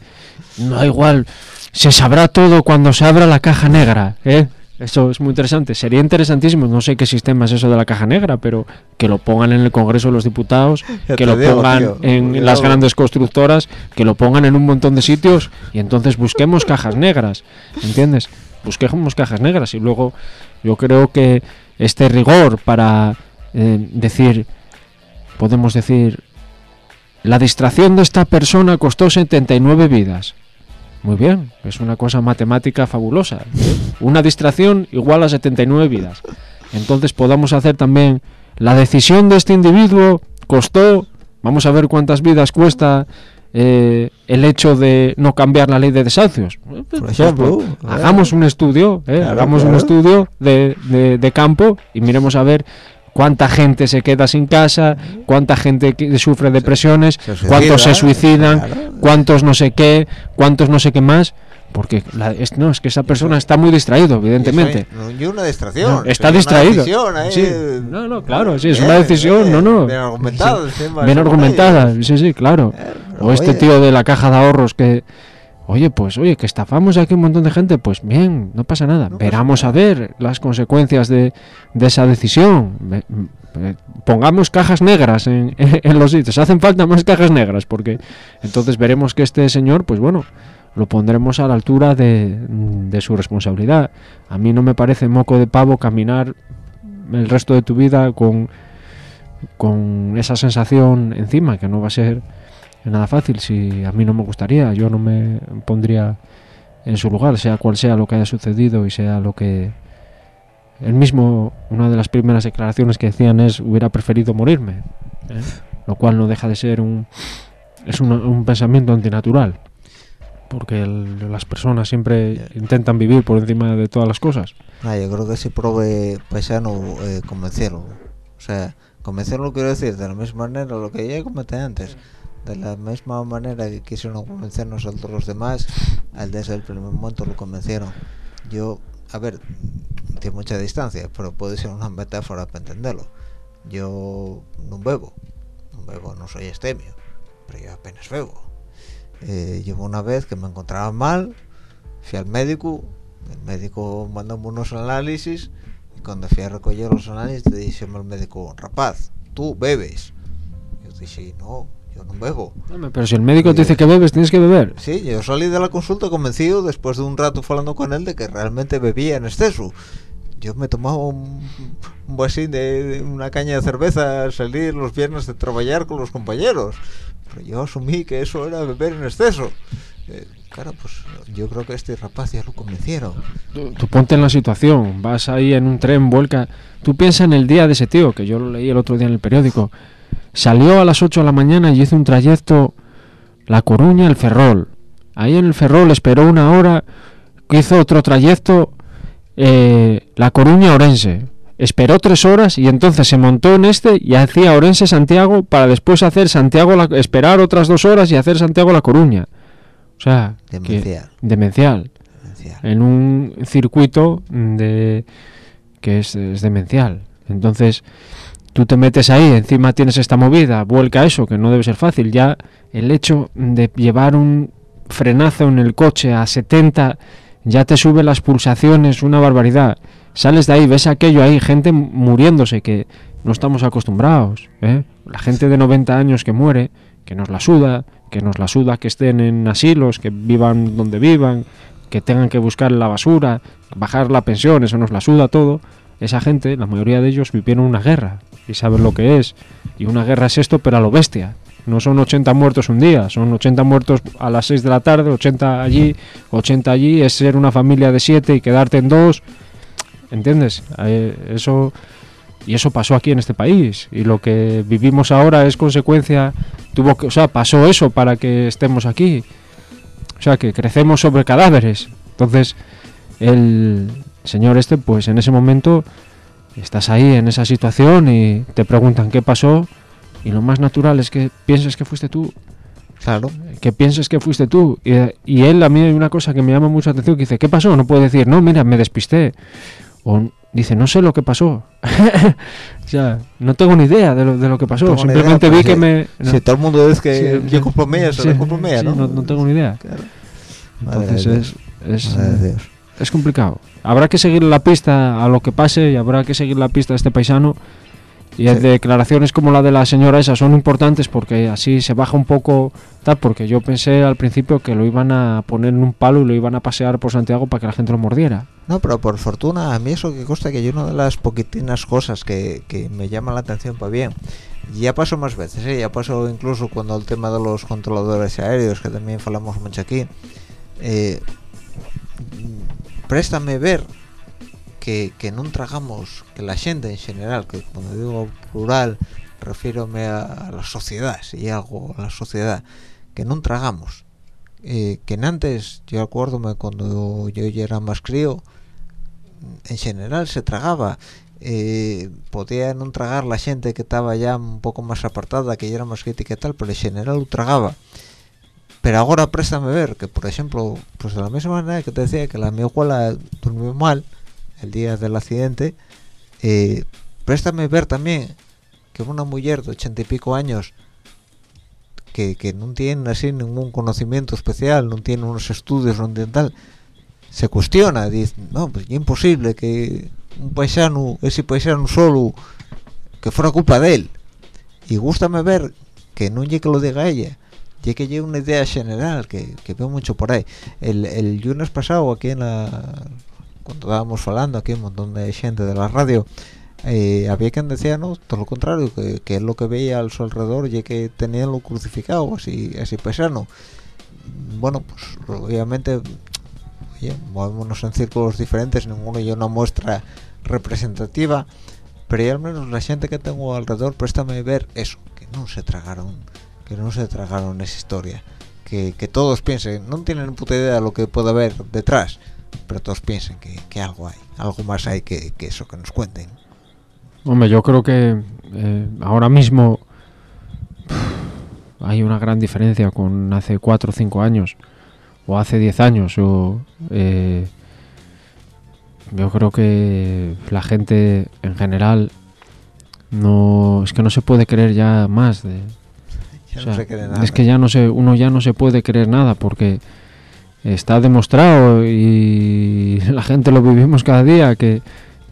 no da igual, se sabrá todo cuando se abra la caja negra, ¿eh? Eso es muy interesante. Sería interesantísimo, no sé qué sistema es eso de la caja negra, pero que lo pongan en el Congreso de los Diputados, Ya que lo digo, pongan tío, en las grandes constructoras, que lo pongan en un montón de sitios y entonces busquemos cajas negras, ¿entiendes? Busquemos cajas negras y luego yo creo que este rigor para eh, decir, podemos decir, la distracción de esta persona costó 79 vidas. Muy bien, es una cosa matemática fabulosa. Una distracción igual a 79 vidas. Entonces podamos hacer también la decisión de este individuo costó, vamos a ver cuántas vidas cuesta eh, el hecho de no cambiar la ley de desahucios. Eh, Por pues, ejemplo, pues, hagamos un estudio, ¿eh? Claro, hagamos un estudio de, de- de campo y miremos a ver cuánta gente se queda sin casa, cuánta gente que sufre depresiones, se suicida, cuántos se suicidan, claro. cuántos no sé qué, cuántos no sé qué más, porque la- es, no, es que esa persona está muy distraído, evidentemente. Y una distracción. No, está ¿eh? Sí. No, no, claro, sí, es una decisión, bien, no, no. Bien argumentada. Sí, Bien argumentada, sí, sí, claro. Eh, O este tío de la caja de ahorros que, oye, pues, oye, que estafamos aquí un montón de gente, pues bien, no pasa nada. No pasa Veramos nada. a ver las consecuencias de, de esa decisión. Pongamos cajas negras en, en los sitios. Hacen falta más cajas negras porque entonces veremos que este señor, pues bueno, lo pondremos a la altura de, de su responsabilidad. A mí no me parece moco de pavo caminar el resto de tu vida con, con esa sensación encima, que no va a ser nada fácil. Si a mí no me gustaría, yo no me pondría en su lugar, sea cual sea lo que haya sucedido y sea lo que... Él mismo, una de las primeras declaraciones que decían es hubiera preferido morirme, ¿eh? lo cual no deja de ser un, es un, pensamiento antinatural, porque las personas siempre intentan vivir por encima de todas las cosas. Ah, yo creo que si prove paisano eh, convencerlo. O sea, convencerlo quiero decir de la misma manera lo que ya comenté antes. De la misma manera que quisieron convencernos a todos los demás, al desde el primer momento lo convencieron. Yo, a ver, tiene mucha distancia, pero puede ser una metáfora para entenderlo. Yo no bebo, no bebo, no soy estemio, pero yo apenas bebo. Eh, llevo una vez que me encontraba mal, fui al médico, el médico mandó unos análisis y cuando fui a recoger los análisis te dice el médico, rapaz, tú bebes. Yo dije, no, yo no bebo. Pero si el médico te dice que bebes, tienes que beber. Sí, yo salí de la consulta convencido después de un rato hablando con él de que realmente bebía en exceso. Yo me tomaba un, un vasín de, de una caña de cerveza al salir los viernes de trabajar con los compañeros. Pero yo asumí que eso era beber en exceso. Eh, claro, pues yo creo que este rapaz ya lo convencieron. Tú, tú ponte en la situación, vas ahí en un tren, vuelca. Tú piensa en el día de ese tío, que yo lo leí el otro día en el periódico. Salió a las 8 de la mañana y hizo un trayecto La Coruña, el Ferrol. Ahí en el Ferrol esperó una hora, hizo otro trayecto eh, La Coruña, Orense. esperó tres horas y entonces se montó en este y hacía Orense Santiago para después hacer Santiago la, esperar otras dos horas y hacer Santiago la Coruña. O sea, que- demencial. Demencial. En un circuito de que es, es demencial. Entonces, tú te metes ahí, encima tienes esta movida, vuelca eso, que no debe ser fácil. Ya el hecho de llevar un frenazo en el coche a 70 ya te sube las pulsaciones, una barbaridad. Sales de ahí, ves aquello ahí, gente muriéndose que no estamos acostumbrados. ¿eh? La gente de 90 años que muere, que nos la suda, que nos la suda que estén en asilos, que vivan donde vivan, que tengan que buscar la basura, bajar la pensión, eso nos la suda todo. Esa gente, la mayoría de ellos vivieron una guerra y saben lo que es. Y una guerra es esto, pero a lo bestia. No son 80 muertos un día, son 80 muertos a las 6 de la tarde, 80 allí, 80 allí, es ser una familia de 7 y quedarte en dos. ¿Entiendes? Eh, eso y eso pasó aquí en este país y lo que vivimos ahora es consecuencia tuvo que, o sea, pasó eso para que estemos aquí. O sea, que crecemos sobre cadáveres. Entonces, el señor este pues en ese momento estás ahí en esa situación y te preguntan qué pasó y lo más natural es que pienses que fuiste tú Claro. que pienses que fuiste tú. Y, y él, a mí hay una cosa que me llama mucho la atención, que dice, ¿qué pasó? No puede decir, no, mira, me despisté. O dice, no sé lo que pasó. o sea, no tengo ni idea de lo, de lo que pasó. ni Simplemente idea, vi pero que me... no. Si todo el mundo dice que Sí, yo mía, se sí, mía, sí, ¿no? no, no tengo ni idea. Claro. Entonces es, es, Madre de Dios. Es complicado. Habrá que seguir la pista a lo que pase y habrá que seguir la pista a este paisano. Y Sí. declaraciones como la de la señora esa son importantes porque así se baja un poco tal, porque yo pensé al principio que lo iban a poner en un palo y lo iban a pasear por Santiago para que la gente lo mordiera. No, pero por fortuna, a mí eso que consta que hay una de las poquitinas cosas que, que me llama la atención para bien. Ya pasó más veces, ¿eh? ya pasó incluso cuando el tema de los controladores aéreos, que también falamos mucho aquí. eh, préstame ver que, que non tragamos que la xente en general, que cuando digo plural refírome a, a la sociedade, se algo a la sociedade, que non tragamos. Eh, que antes, yo acuérdome cuando yo era más crío, en general se tragaba eh, podía non tragar la xente que estaba ya un pouco máis apartada que era más crítica y tal, pero en general o tragaba Pero ahora préstame ver que, por ejemplo, pues de la misma manera que te decía que la mi abuela durmió mal el día del accidente, eh, préstame ver también que una mujer de ochenta y pico años que, que no tiene así ningún conocimiento especial, no tiene unos estudios, no tiene se cuestiona, dice, no, pues es imposible que un paisano, ese paisano solo, que fuera culpa de él. Y gústame ver que no llegue que lo diga ella, llegue que llegue una idea general, que, veo mucho por ahí. El, el lunes pasado, aquí en la... cuando estábamos hablando, aquí un montón de gente de la radio, eh, había quien decía no todo lo contrario que, él lo que veía a su alrededor y que tenían lo crucificado así así pesano bueno pues obviamente oye, movémonos en círculos diferentes ninguno y una muestra representativa pero ya al menos la gente que tengo alrededor préstame ver eso que no se tragaron que no se tragaron esa historia que, que todos piensen no tienen puta idea de lo que puede haber detrás pero todos piensen que, que algo hay algo más hay que, que eso que nos cuenten. Hombre, yo creo que eh, ahora mismo hay una gran diferencia con hace 4 o 5 años o hace 10 años o eh, yo creo que la gente en general no es que no se puede creer ya más de Ya o no sea, se cree nada. es que ya no se uno ya no se puede creer nada porque está demostrado y la gente lo vivimos cada día que,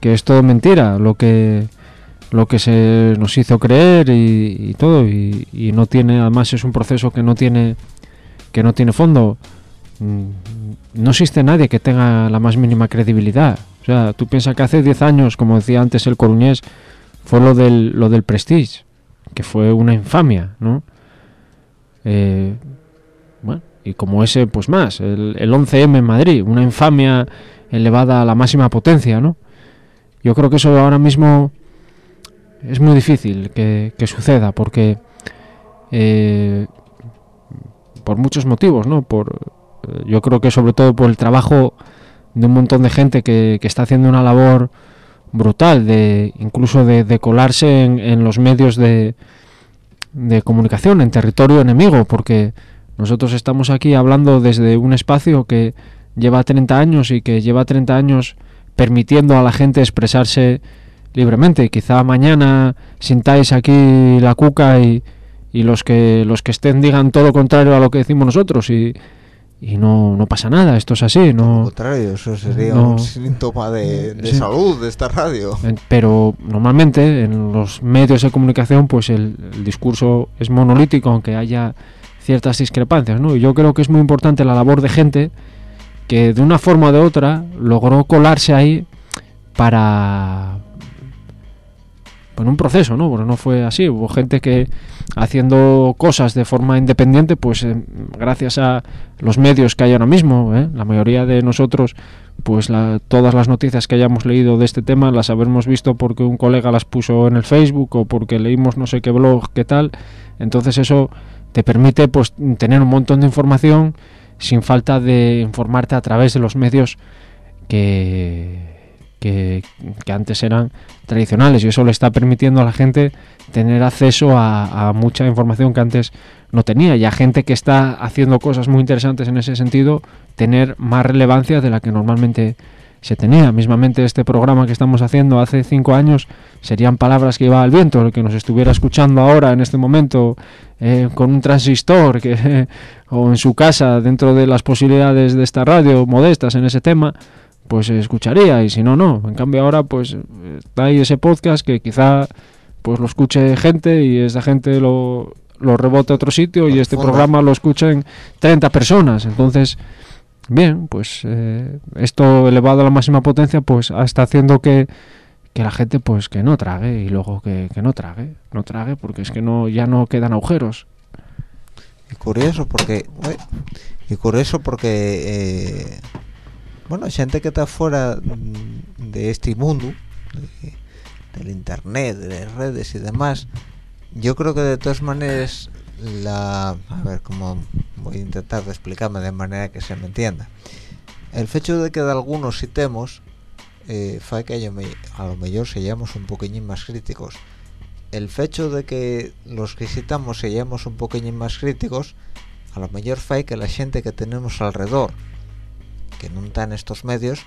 que es todo mentira lo que lo que se nos hizo creer y, y todo. Y, y no tiene además es un proceso que no tiene que no tiene fondo. Mm, no existe nadie que tenga la más mínima credibilidad. O sea tú piensas que hace 10 años como decía antes el coruñés fue lo del lo del prestige que fue una infamia no eh, bueno, y como ese, pues más, el, el 11M en Madrid, una infamia elevada a la máxima potencia, ¿no? Yo creo que eso ahora mismo es muy difícil que, suceda, porque eh, por muchos motivos, ¿no? Por, yo creo que sobre todo por el trabajo de un montón de gente que, que está haciendo una labor brutal, de incluso de, colarse en los medios de, de comunicación, en territorio enemigo, porque nosotros estamos aquí hablando desde un espacio que lleva 30 años y que lleva 30 años permitiendo a la gente expresarse libremente. Quizá mañana sintáis aquí la cuca y, y los que los que estén digan todo lo contrario a lo que decimos nosotros y, y no, no pasa nada, esto es así, Al no contrario, eso sería no. un síntoma de, de Sí. salud de esta radio. pero normalmente en los medios de comunicación pues el, el discurso es monolítico aunque haya ciertas discrepancias, ¿no? Y yo creo que es muy importante la labor de gente que de una forma o de otra logró colarse ahí para en un proceso, ¿no? Porque no fue así. Hubo gente que haciendo cosas de forma independiente, pues eh, gracias a los medios que hay ahora mismo, ¿eh? la mayoría de nosotros, pues la- todas las noticias que hayamos leído de este tema las habremos visto porque un colega las puso en el Facebook o porque leímos no sé qué blog, qué tal. Entonces eso te permite pues tener un montón de información sin falta de informarte a través de los medios que, que, antes eran tradicionales y eso le está permitiendo a la gente tener acceso a, mucha información que antes no tenía y a gente que está haciendo cosas muy interesantes en ese sentido tener más relevancia de la que normalmente se tenía. Mismamente este programa que estamos haciendo hace cinco años serían palabras que iba al viento, el que nos estuviera escuchando ahora en este momento eh, con un transistor o en su casa dentro de las posibilidades de esta radio modestas en ese tema, pues se escucharía y si no, no. En cambio ahora pues está ahí ese podcast que quizá pues lo escuche gente y esa gente lo, lo rebote a otro sitio y este programa lo escuchen 30 personas. Entonces, bien, pues eh, esto elevado a la máxima potencia pues está haciendo que, que la gente pues que no trague y luego que, que no trague, no trague porque es que no ya no quedan agujeros. Y curioso porque y curioso porque eh, bueno, gente que está fuera mm, de este mundo de- del internet, de las redes y demás, yo creo que de todas maneras la a ver cómo voy a intentar de explicarme de manera que se me entienda. El hecho de que de algunos citemos eh, fue que me- a lo mejor seamos un poquillín más críticos el hecho de que los que citamos seamos un poquillo más críticos, a lo mejor fue que la gente que tenemos alrededor, que no está en estos medios,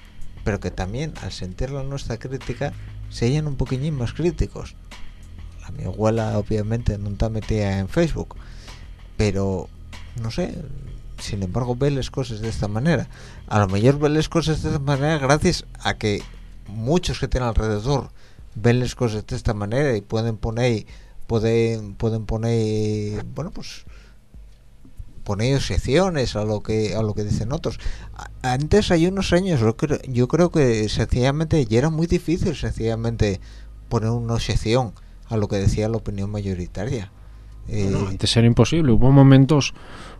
pero que también al sentir la nuestra crítica, sean un poquillín más críticos. La mi abuela obviamente no está metida en Facebook, pero no sé, sin embargo ve las cosas de esta manera. A lo mejor ve las cosas de esta manera gracias a que muchos que tienen alrededor ven las cosas de esta manera y pueden poner pueden pueden poner bueno pues poner excepciones a lo que a lo que dicen otros antes hay unos años yo creo, yo creo que sencillamente ya era muy difícil sencillamente poner una excepción a lo que decía la opinión mayoritaria Eh, No, antes era imposible. Hubo momentos,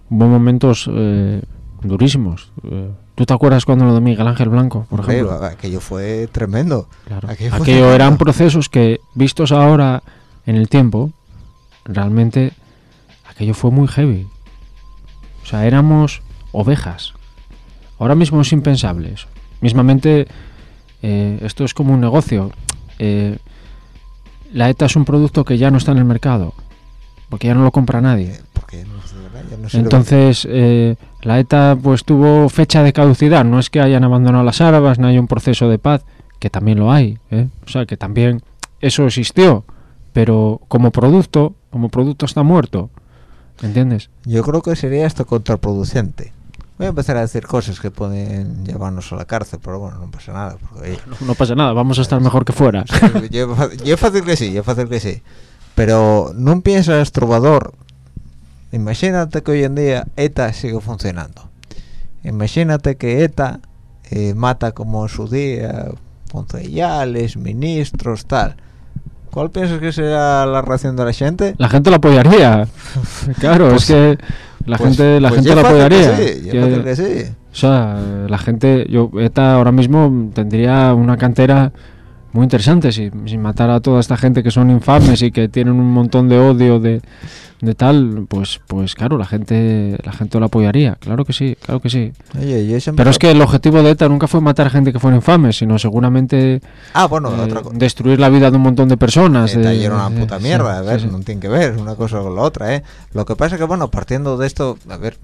hubo momentos eh, durísimos. Eh, ¿Tú te acuerdas cuando lo de Miguel Ángel Blanco, por ejemplo? aquello fue tremendo Claro. aquello fue Aquello tremendo. eran procesos que, vistos ahora en el tiempo, realmente aquello fue muy heavy. O sea, éramos ovejas. Ahora mismo es impensable eso. Mismamente, eh, esto es como un negocio. Eh, la ETA es un producto que ya no está en el mercado, porque ya no lo compra nadie. porque no, de verdad, ya no sirve. Entonces, eh, la ETA pues tuvo fecha de caducidad. No es que hayan abandonado las armas, no hay un proceso de paz, que también lo hay. ¿eh? O sea, que también eso existió. Pero como producto, como producto está muerto. ¿Entiendes? Yo creo que sería esto contraproducente. Voy a empezar a decir cosas que pueden llevarnos a la cárcel, pero bueno, no pasa nada. Porque, oye, No, no pasa nada, vamos a estar mejor que fuera. yo, yo fácil que sí, yo fácil que sí. Pero no piensas, trovador. Imagínate que hoy en día ETA sigue funcionando. Imagínate que ETA eh, mata como en su día concejales, ministros, tal. ¿Cuál piensas que será la reacción de la gente? La gente lo apoyaría. Claro, Pues- es que la Pues- gente, la pues gente lo fácil que apoyaría. sí, Que- que sí. O sea, la gente, yo, ETA ahora mismo tendría una cantera muy interesantes y sin matar a toda esta gente que son infames y que tienen un montón de odio de, de tal, pues pues claro, la gente la gente lo apoyaría, claro que sí, claro que sí. Oye, yo siempre- Pero es que el objetivo de ETA nunca fue matar a gente que fuera infame, sino seguramente Ah, bueno, eh, otra destruir la vida de un montón de personas. de- era una de- puta sí, mierda, a ver, sí, sí. no tiene que ver una cosa con la otra, ¿eh? Lo que pasa que, bueno, partiendo de esto, a ver,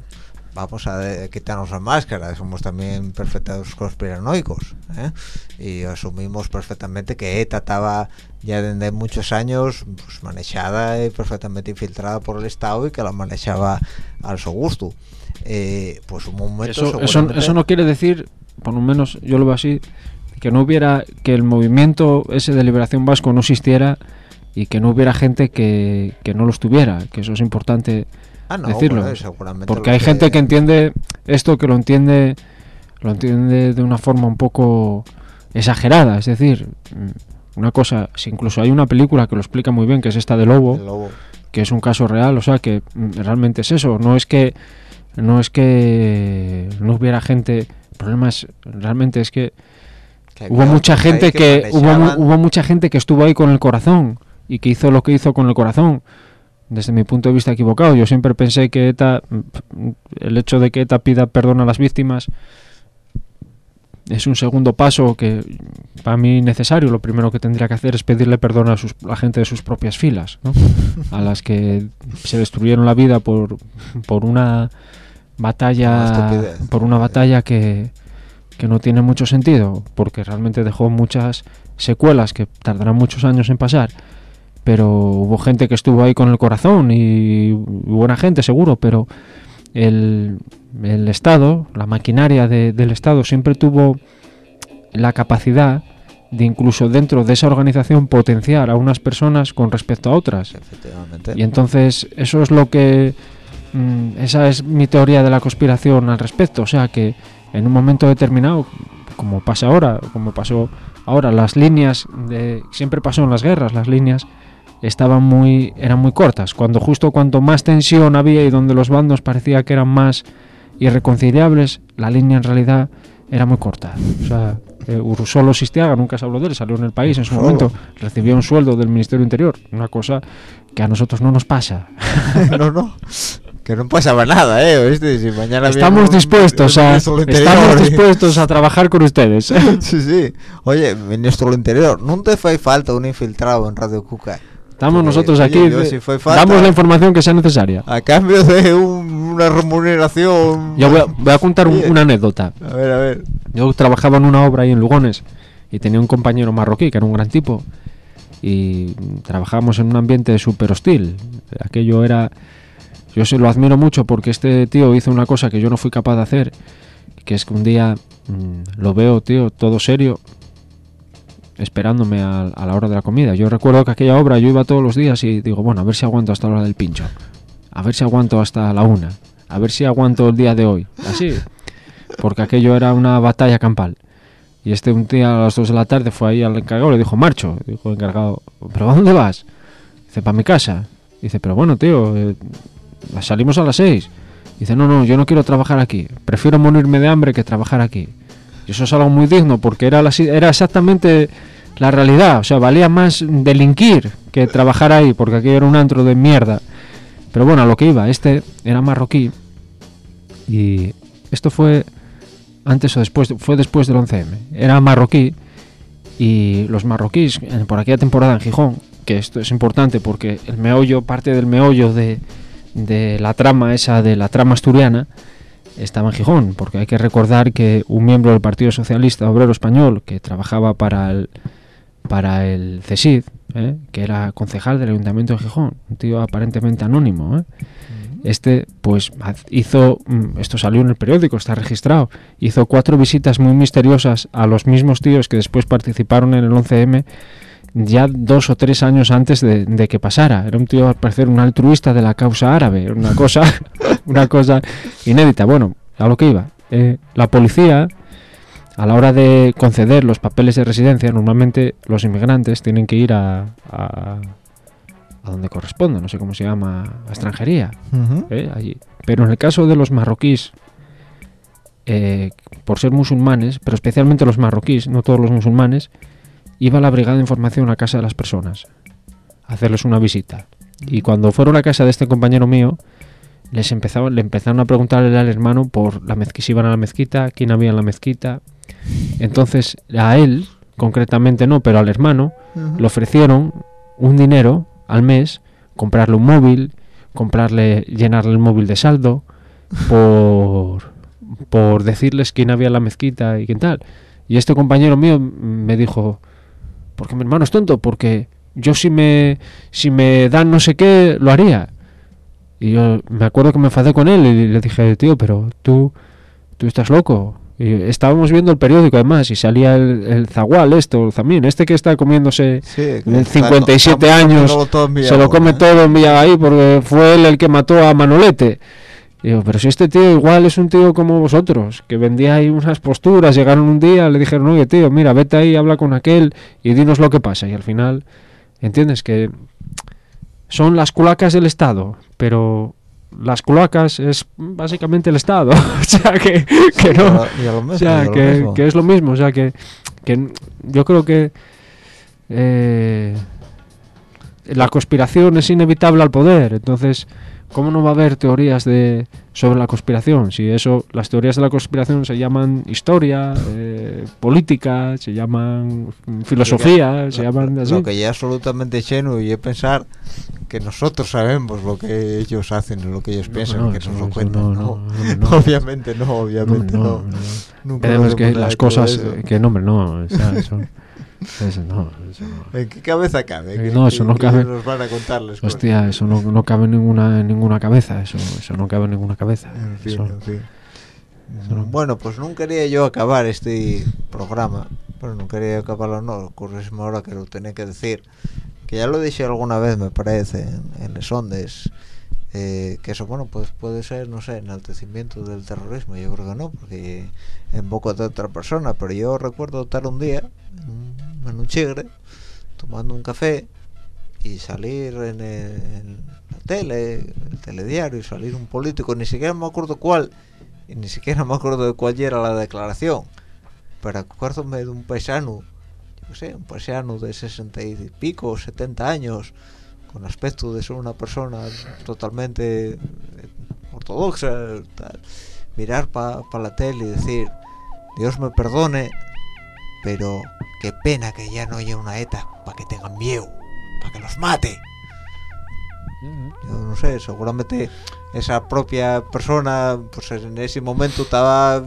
vamos a de- quitarnos la máscara, somos también perfectos conspiranoicos, ¿eh? Y asumimos perfectamente que ETA estaba ya desde muchos años pues, manejada y perfectamente infiltrada por el Estado y que la manejaba al su gusto. Eh, pues un momento Eso, eso, eso no quiere decir, por lo menos yo lo veo así, que no hubiera, que el movimiento ese de liberación vasco no existiera y que no hubiera gente que, que no lo estuviera, que eso es importante Ah, no, decirlo. seguramente porque hay gente que entiende esto, que lo entiende, lo entiende de una forma un poco exagerada, es decir, mm, una cosa, si incluso hay una película que lo explica muy bien, que es esta de Lobo, que es un caso real, o sea que mm, realmente es eso, no es que no es que no hubiera gente, el problema es realmente es que Que hubo mucha gente que, hubo, mu- manejaban- hubo mucha gente que estuvo ahí con el corazón y que hizo lo que hizo con el corazón. Desde mi punto de vista equivocado, yo siempre pensé que ETA, el hecho de que ETA pida perdón a las víctimas es un segundo paso que para mí necesario. Lo primero que tendría que hacer es pedirle perdón a sus- la gente de sus propias filas, ¿no? a las que se destruyeron la vida por, por una batalla, Una por una batalla que, que no tiene mucho sentido, porque realmente dejó muchas secuelas que tardarán muchos años en pasar. Pero hubo gente que estuvo ahí con el corazón y buena gente seguro, pero el, el Estado, la maquinaria de- del Estado siempre tuvo la capacidad de incluso dentro de esa organización potenciar a unas personas con respecto a otras. Efectivamente. Y entonces eso es lo que... mm, esa es mi teoría de la conspiración al respecto. O sea que en un momento determinado, como pasa ahora, como pasó ahora, las líneas de... Siempre pasó en las guerras, las líneas estaban muy eran muy cortas cuando justo cuanto más tensión había y donde los bandos parecía que eran más irreconciliables la línea en realidad era muy corta o sea eh, Urusolo Sistiaga nunca se habló de él salió en el país en su Urusolo. momento recibió un sueldo del Ministerio Interior una cosa que a nosotros no nos pasa no, no. Que no pasaba nada, ¿eh? ¿Oíste? Si mañana estamos un- dispuestos un a estamos dispuestos a trabajar con ustedes Sí, sí. Oye, ministro del Interior, ¿no te fue falta un infiltrado en Radio Cuca? Estamos Oye, nosotros aquí si damos la información que sea necesaria A cambio de un- una remuneración... yo voy a, voy a contar un- una anécdota A ver, a ver. Yo trabajaba en una obra ahí en Lugones y tenía un compañero marroquí que era un gran tipo y trabajábamos en un ambiente súper hostil. Aquello era... Yo se lo admiro mucho porque este tío hizo una cosa que yo no fui capaz de hacer, que es que un día mm, lo veo, tío, todo serio, esperándome a, a la hora de la comida. Yo recuerdo que aquella obra yo iba todos los días y digo, bueno, a ver si aguanto hasta la hora del pincho, a ver si aguanto hasta la una, a ver si aguanto el día de hoy. Así, porque aquello era una batalla campal. Y este un día a las 2 de la tarde fue ahí al encargado le dijo, marcho. Dijo el encargado, ¿pero a dónde vas? Dice, para mi casa. Dice, pero bueno, tío, eh, salimos a las 6. Dice, no, no, yo no quiero trabajar aquí. Prefiero morirme de hambre que trabajar aquí. Y eso es algo muy digno porque era, la era exactamente la realidad. O sea, valía más delinquir que trabajar ahí porque aquello era un antro de mierda. Pero bueno, a lo que iba, este era marroquí. Y esto fue antes o después, fue después del 11M. Era marroquí y los marroquíes por aquella temporada en Gijón, que esto es importante porque el meollo, parte del meollo de, de la trama esa, de la trama asturiana, estaba en Gijón, porque hay que recordar que un miembro del Partido Socialista Obrero Español que trabajaba para el, para el CESID, ¿eh? que era concejal del Ayuntamiento de Gijón, un tío aparentemente anónimo, ¿eh? este pues hizo mm, esto salió en el periódico está registrado hizo cuatro visitas muy misteriosas a los mismos tíos que después participaron en el 11M ya dos o tres años antes de, de que pasara era un tío al parecer un altruista de la causa árabe una cosa una cosa inédita bueno a lo que iba Eh, la policía a la hora de conceder los papeles de residencia normalmente los inmigrantes tienen que ir a, a, a donde corresponda no sé cómo se llama a extranjería. ¿eh? allí. Pero en el caso de los marroquíes, eh, por ser musulmanes, pero especialmente los marroquíes, no todos los musulmanes, iba la brigada de información a casa de las personas, a hacerles una visita. Y cuando fueron a casa de este compañero mío, les empezaban, le empezaron a preguntarle al hermano por la mezquita, si iban a la mezquita, quién había en la mezquita. Entonces, a él, concretamente no, pero al hermano, le ofrecieron un dinero al mes, comprarle un móvil, comprarle, llenarle el móvil de saldo, por, por decirles quién había en la mezquita y quién tal. Y este compañero mío me dijo, porque mi hermano es tonto, porque yo si me, si me dan no sé qué, lo haría. Y yo me acuerdo que me enfadé con él y le dije, tío, pero tú, tú estás loco. Y estábamos viendo el periódico además y salía el, el zagual, esto, también, este que está comiéndose Sí, en que está 57 co- años, se lo come ¿eh? todo en Villagaí porque fue él el que mató a Manolete. Digo, pero si este tío igual es un tío como vosotros, que vendía ahí unas posturas, llegaron un día, le dijeron, oye tío, mira, vete ahí, habla con aquel y dinos lo que pasa. Y al final, ¿entiendes? Que son las culacas del Estado, pero las culacas es básicamente el Estado. o sea, que, que no... Mismo, O sea, que, que es lo mismo, o sea, que, que yo creo que eh, la conspiración es inevitable al poder, entonces, ¿cómo no va a haber teorías de sobre la conspiración? Si eso, las teorías de la conspiración se llaman historia, eh, política, se llaman filosofía, se Lo- llaman así. Lo que ya es absolutamente lleno y es pensar que nosotros sabemos lo que ellos hacen lo que ellos piensan no, que eso- nos lo cuentan. no, obviamente no, obviamente no. Nunca Además que las cosas, eh, que no, hombre, no, o sea, eso, eso no, eso no. ¿En qué cabeza cabe? Eh, no, eso no cabe. Nos van a contar las cosas. Hostia, eso no, no cabe en ninguna, en ninguna cabeza, eso, eso no cabe en ninguna cabeza. En fin, Eso- en fin. no- Bueno, pues no quería yo acabar este programa. Bueno, no quería acabarlo, no. Ocurríseme ahora que lo tenía que decir. Que ya lo dije alguna vez, me parece, en, en Ondes. eh, que eso, bueno, pues puede ser, no sé, enaltecimiento del terrorismo. Yo creo que no, porque en boca de otra persona. Pero yo recuerdo estar un día en un, chigre, tomando un café y salir en, el- la tele, el telediario, y salir un político, ni siquiera me acuerdo cuál, ni siquiera me acuerdo de cuál era la declaración, pero acuérdome de un paisano, yo sé, un paisano de sesenta y pico, 70 años, con aspecto de ser una persona totalmente ortodoxa, tal, mirar para la tele y decir, Dios me perdone, pero qué pena que ya no haya una ETA para que tengan miedo, para que los mate. Yo no sé, seguramente esa propia persona, pues en ese momento estaba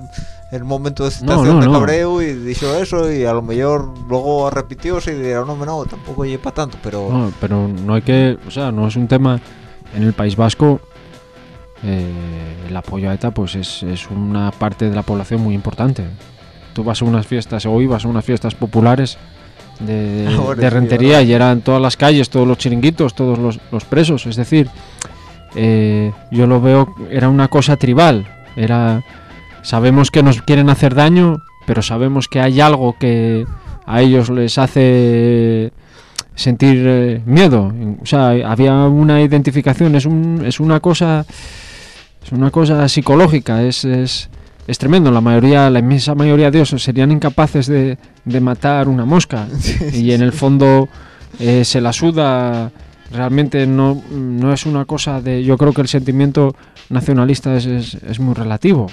en un momento de excitación no, de no. cabreo y dijo eso y a lo mejor luego arrepintióse y dirá, no, no, tampoco lleva tanto, pero... No, pero no hay que, o sea, no es un tema en el País Vasco. eh, el apoyo a ETA, pues es, es una parte de la población muy importante. Tú vas a unas fiestas, hoy vas a unas fiestas populares de, Ahora de sí, rentería y eran todas las calles, todos los chiringuitos, todos los, los presos. Es decir, eh, yo lo veo, era una cosa tribal. Era, sabemos que nos quieren hacer daño, pero sabemos que hay algo que a ellos les hace sentir eh, miedo. O sea, había una identificación, es, un, es una cosa es una cosa psicológica, es, es, es tremendo. La mayoría, la inmensa mayoría de ellos serían incapaces de, de matar una mosca. y en el fondo eh, se la suda. Realmente no, no es una cosa de. Yo creo que el sentimiento nacionalista es, es, es muy relativo.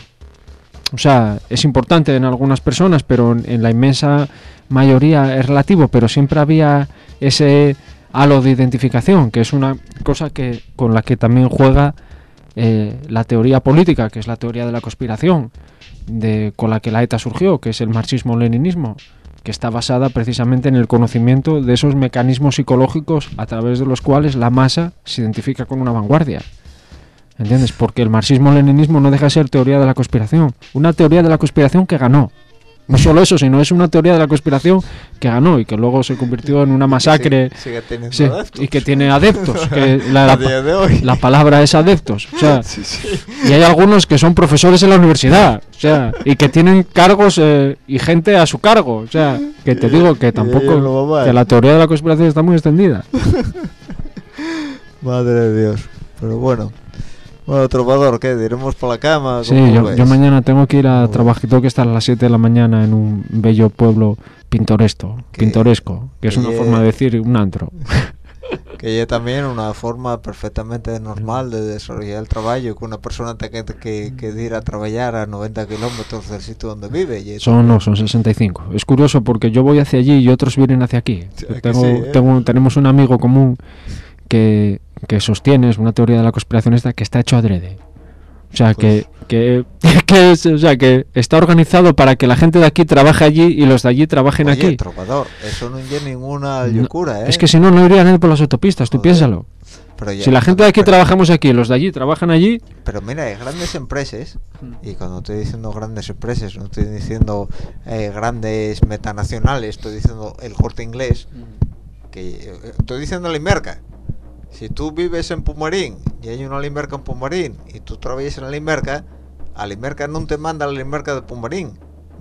O sea, es importante en algunas personas, pero en, en la inmensa mayoría es relativo, pero siempre había ese halo de identificación, que es una cosa que con la que también juega eh, la teoría política, que es la teoría de la conspiración, con la que la ETA surgió, que es el marxismo-leninismo, que está basada precisamente en el conocimiento de esos mecanismos psicológicos a través de los cuales la masa se identifica con una vanguardia. ¿Entiendes? Porque el marxismo-leninismo no deja de ser teoría de la conspiración. Una teoría de la conspiración que ganó. No solo eso, sino es una teoría de la conspiración que ganó y que luego se convirtió en una masacre sigue sí, y que tiene adeptos. que la, la- día de hoy. la palabra es adeptos. O sea, Sí, y hay algunos que son profesores en la universidad, o sea, y que tienen cargos eh, y gente a su cargo, o sea, que te digo que tampoco, que la teoría de la conspiración está muy extendida. Madre de Dios. Pero bueno. Bueno, trovador, ¿qué? ¿Diremos para la cama? Sí, ¿Cómo yo, mañana tengo que ir a trabajar, tengo que estar a las 7 de la mañana en un bello pueblo pintoresco, Que- pintoresco, que es que una ye- forma de decir un antro. que es también una forma perfectamente normal de desarrollar el trabajo que una persona tenga que, que ir a trabajar a 90 kilómetros del sitio donde vive y Son no, son 65. Es curioso porque yo voy hacia allí y otros vienen hacia aquí. Tengo, sí, ¿eh? tengo- tenemos un amigo común que, que sostiene, es una teoría de la conspiracionista, que está hecho adrede. O sea, Pues- que, que, que es- o sea, que está organizado para que la gente de aquí trabaje allí y los de allí trabajen Oye, aquí. trovador, eso no es ninguna No, locura, ¿eh? Es que si no, no iría nadie por las autopistas, tú piénsalo. Pero ya- Si la gente de aquí pero- trabajamos aquí, los de allí trabajan allí, Pero mira, hay grandes empresas, y cuando estoy diciendo grandes empresas, no estoy diciendo eh, grandes metanacionales, estoy diciendo el corte inglés, que eh, estoy diciendo la Limerca. Si tú vives en Pumarín y hay una Limerca en Pumarín y tú trabajas en la Limerca, a la Limerca no te manda a la Limerca de Pumarín,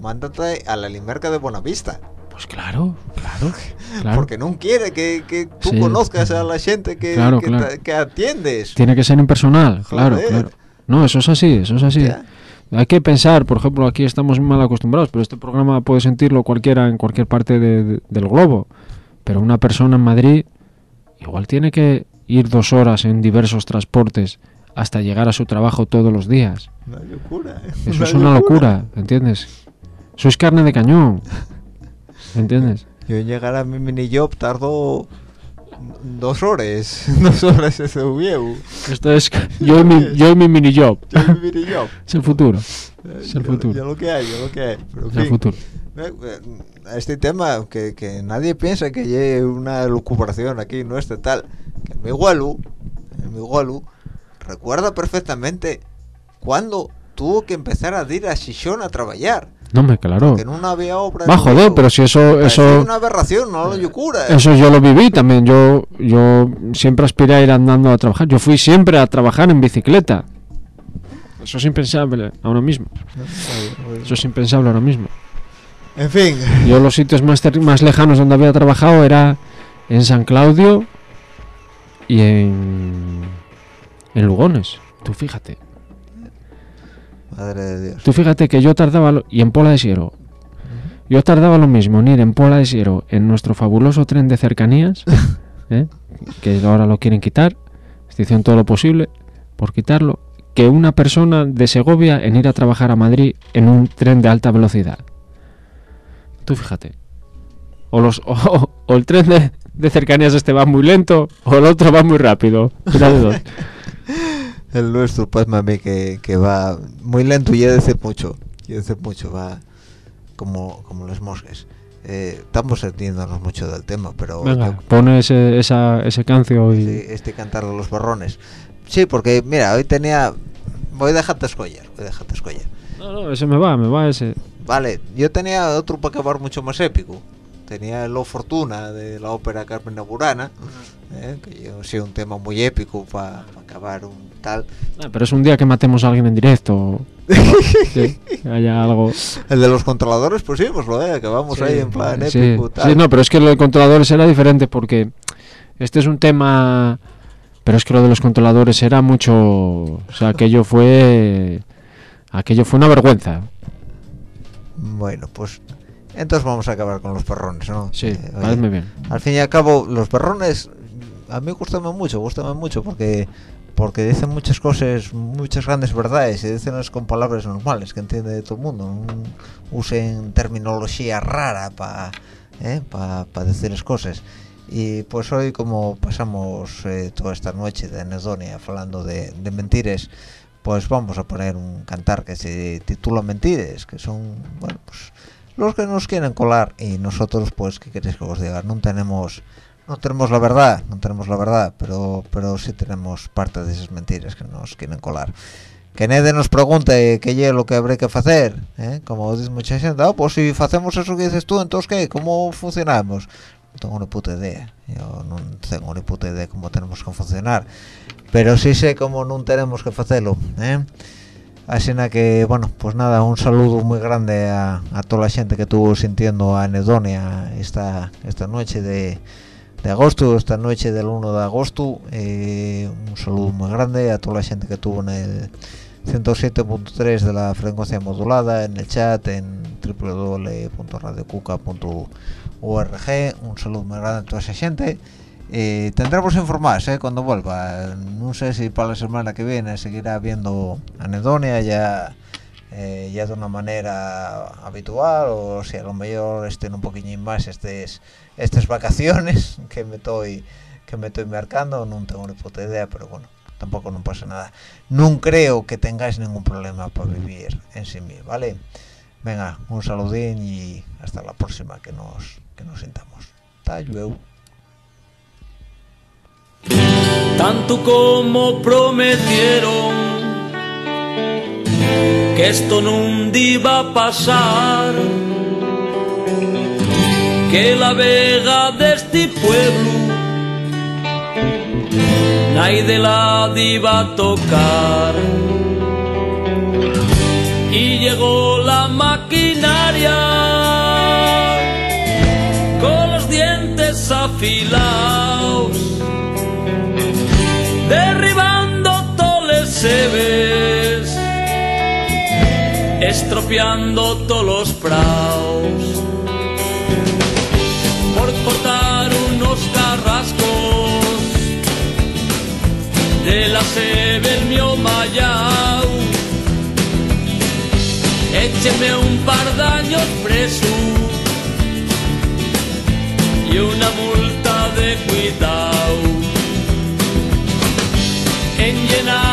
mándate a la Limerca de Buenavista. pues claro, claro, claro. Porque no quiere que, que tú Sí. conozcas a la gente que, Claro, que, claro. ta- que atiendes. Tiene que ser impersonal, claro, Joder. claro. No, eso es así, eso es así. Ya. Hay que pensar, por ejemplo, aquí estamos mal acostumbrados, pero este programa puede sentirlo cualquiera en cualquier parte de- de- del globo. Pero una persona en Madrid igual tiene que ir dos horas en diversos transportes hasta llegar a su trabajo todos los días. Una locura. ¿eh? Eso es una locura, ¿entiendes? Eso es carne de cañón, ¿entiendes? Yo en llegar a mi mini job tardó dos horas. dos horas ese. Esto es yo y mi, yo y mi mini job. Yo en mi mini job. Es el futuro, Es el futuro. Ya lo que hay, ya lo que hay. Pero, en es el fin, futuro. Eh, eh, Este tema, que, que nadie piensa que lleve una lucubración aquí, no este tal. Que mi eh, mi abuelo, recuerda perfectamente cuando tuvo que empezar a ir a Xixón a trabajar. No me claro. Que no había obra. Va, joder, pero si eso, eso, una aberración, no lo locura. Eso yo lo viví también. Yo, yo siempre aspiré a ir andando a trabajar. Yo fui siempre a trabajar en bicicleta. Eso es impensable ahora mismo. Eso es impensable ahora mismo. En fin, Yo los sitios más, más lejanos donde había trabajado era en San Claudio y en, en Lugones. Tú fíjate. madre de Dios. Tú fíjate que yo tardaba... lo- y en Pola de Siero. Yo tardaba lo mismo en ir en Pola de Siero en nuestro fabuloso tren de cercanías, ¿eh? que ahora lo quieren quitar, estoy haciendo todo lo posible por quitarlo, que una persona de Segovia en ir a trabajar a Madrid en un tren de alta velocidad. Tú fíjate. O, los, o, o el tren de, de cercanías este va muy lento, o el otro va muy rápido. De. El nuestro, pues mami, que, que va muy lento y decir mucho. Y decir mucho, va como, como las moscas. Eh, estamos entiéndonos mucho del tema, pero Venga, yo- pone ese, esa, ese cancio y... sí, este cantar de los barrones. Sí, porque mira, hoy tenía. Voy a dejarte escoger, voy a dejarte escoger. No, no, ese me va, me va ese. Vale, yo tenía otro para acabar mucho más épico. Tenía Lo Fortuna de la ópera Carmen Burana, eh, que yo sí un tema muy épico para acabar un tal. Ah, pero es un día que matemos a alguien en directo. sí, que haya algo. El de los controladores, pues sí, pues lo eh, acabamos ahí en plan sí, épico. tal. sí, no, pero es que lo de controladores era diferente porque este es un tema. Pero es que lo de los controladores era mucho. O sea, aquello fue. Aquello fue una vergüenza. Bueno, pues entonces vamos a acabar con los perrones, ¿no? Sí, Eh, oye, parece bien. al fin y al cabo, los perrones a mí gustan mucho, gustan mucho porque porque dicen muchas cosas, muchas grandes verdades y dicen con palabras normales que entiende todo el mundo. No usen terminología rara para decir las cosas. Y pues hoy como pasamos eh, toda esta noche de anedonia hablando de, de mentiras, pues vamos a poner un cantar que se titula Mentiras, que son, bueno, pues los que nos quieren colar y nosotros pues qué queréis que os diga no tenemos no tenemos la verdad no tenemos la verdad pero pero sí tenemos parte de esas mentiras que nos quieren colar. Que nadie nos pregunte qué es lo que habría que hacer ¿eh? como dice mucha gente ah, pues si hacemos eso que dices tú entonces qué cómo funcionamos tengo ni puta idea yo no tengo ni puta idea cómo tenemos que funcionar pero sí sé cómo no tenemos que hacerlo ¿eh? Así que, bueno, pues nada, un saludo muy grande a, a toda la gente que estuvo sintiendo a anedonia esta, esta noche de, de agosto, esta noche del 1 de agosto. eh, un saludo muy grande a toda la gente que estuvo en el 107.3 de la frecuencia modulada, en el chat, en www.radiocuca.org un saludo muy grande a toda esa gente. Eh, tendremos informar ¿eh? cuando vuelva. No sé si para la semana que viene seguirá viendo anedonia ya eh, ya de una manera habitual o si a lo mejor estén un poquillín más estas estas vacaciones que me estoy que me estoy marcando no tengo ni puta idea pero bueno tampoco no pasa nada. No creo que tengáis ningún problema para vivir en sí mismo vale venga un saludín y hasta la próxima que nos que nos sintamos hasta luego. Tanto como prometieron que esto no iba a pasar que la vega de este pueblo nadie la iba a tocar. Y llegó la maquinaria dientes afilados derribando toles sebes estropeando todos los praos. Por cortar unos carrascos de la sebe el mío mayao écheme un par de años preso y una multa de cuidado enllenaron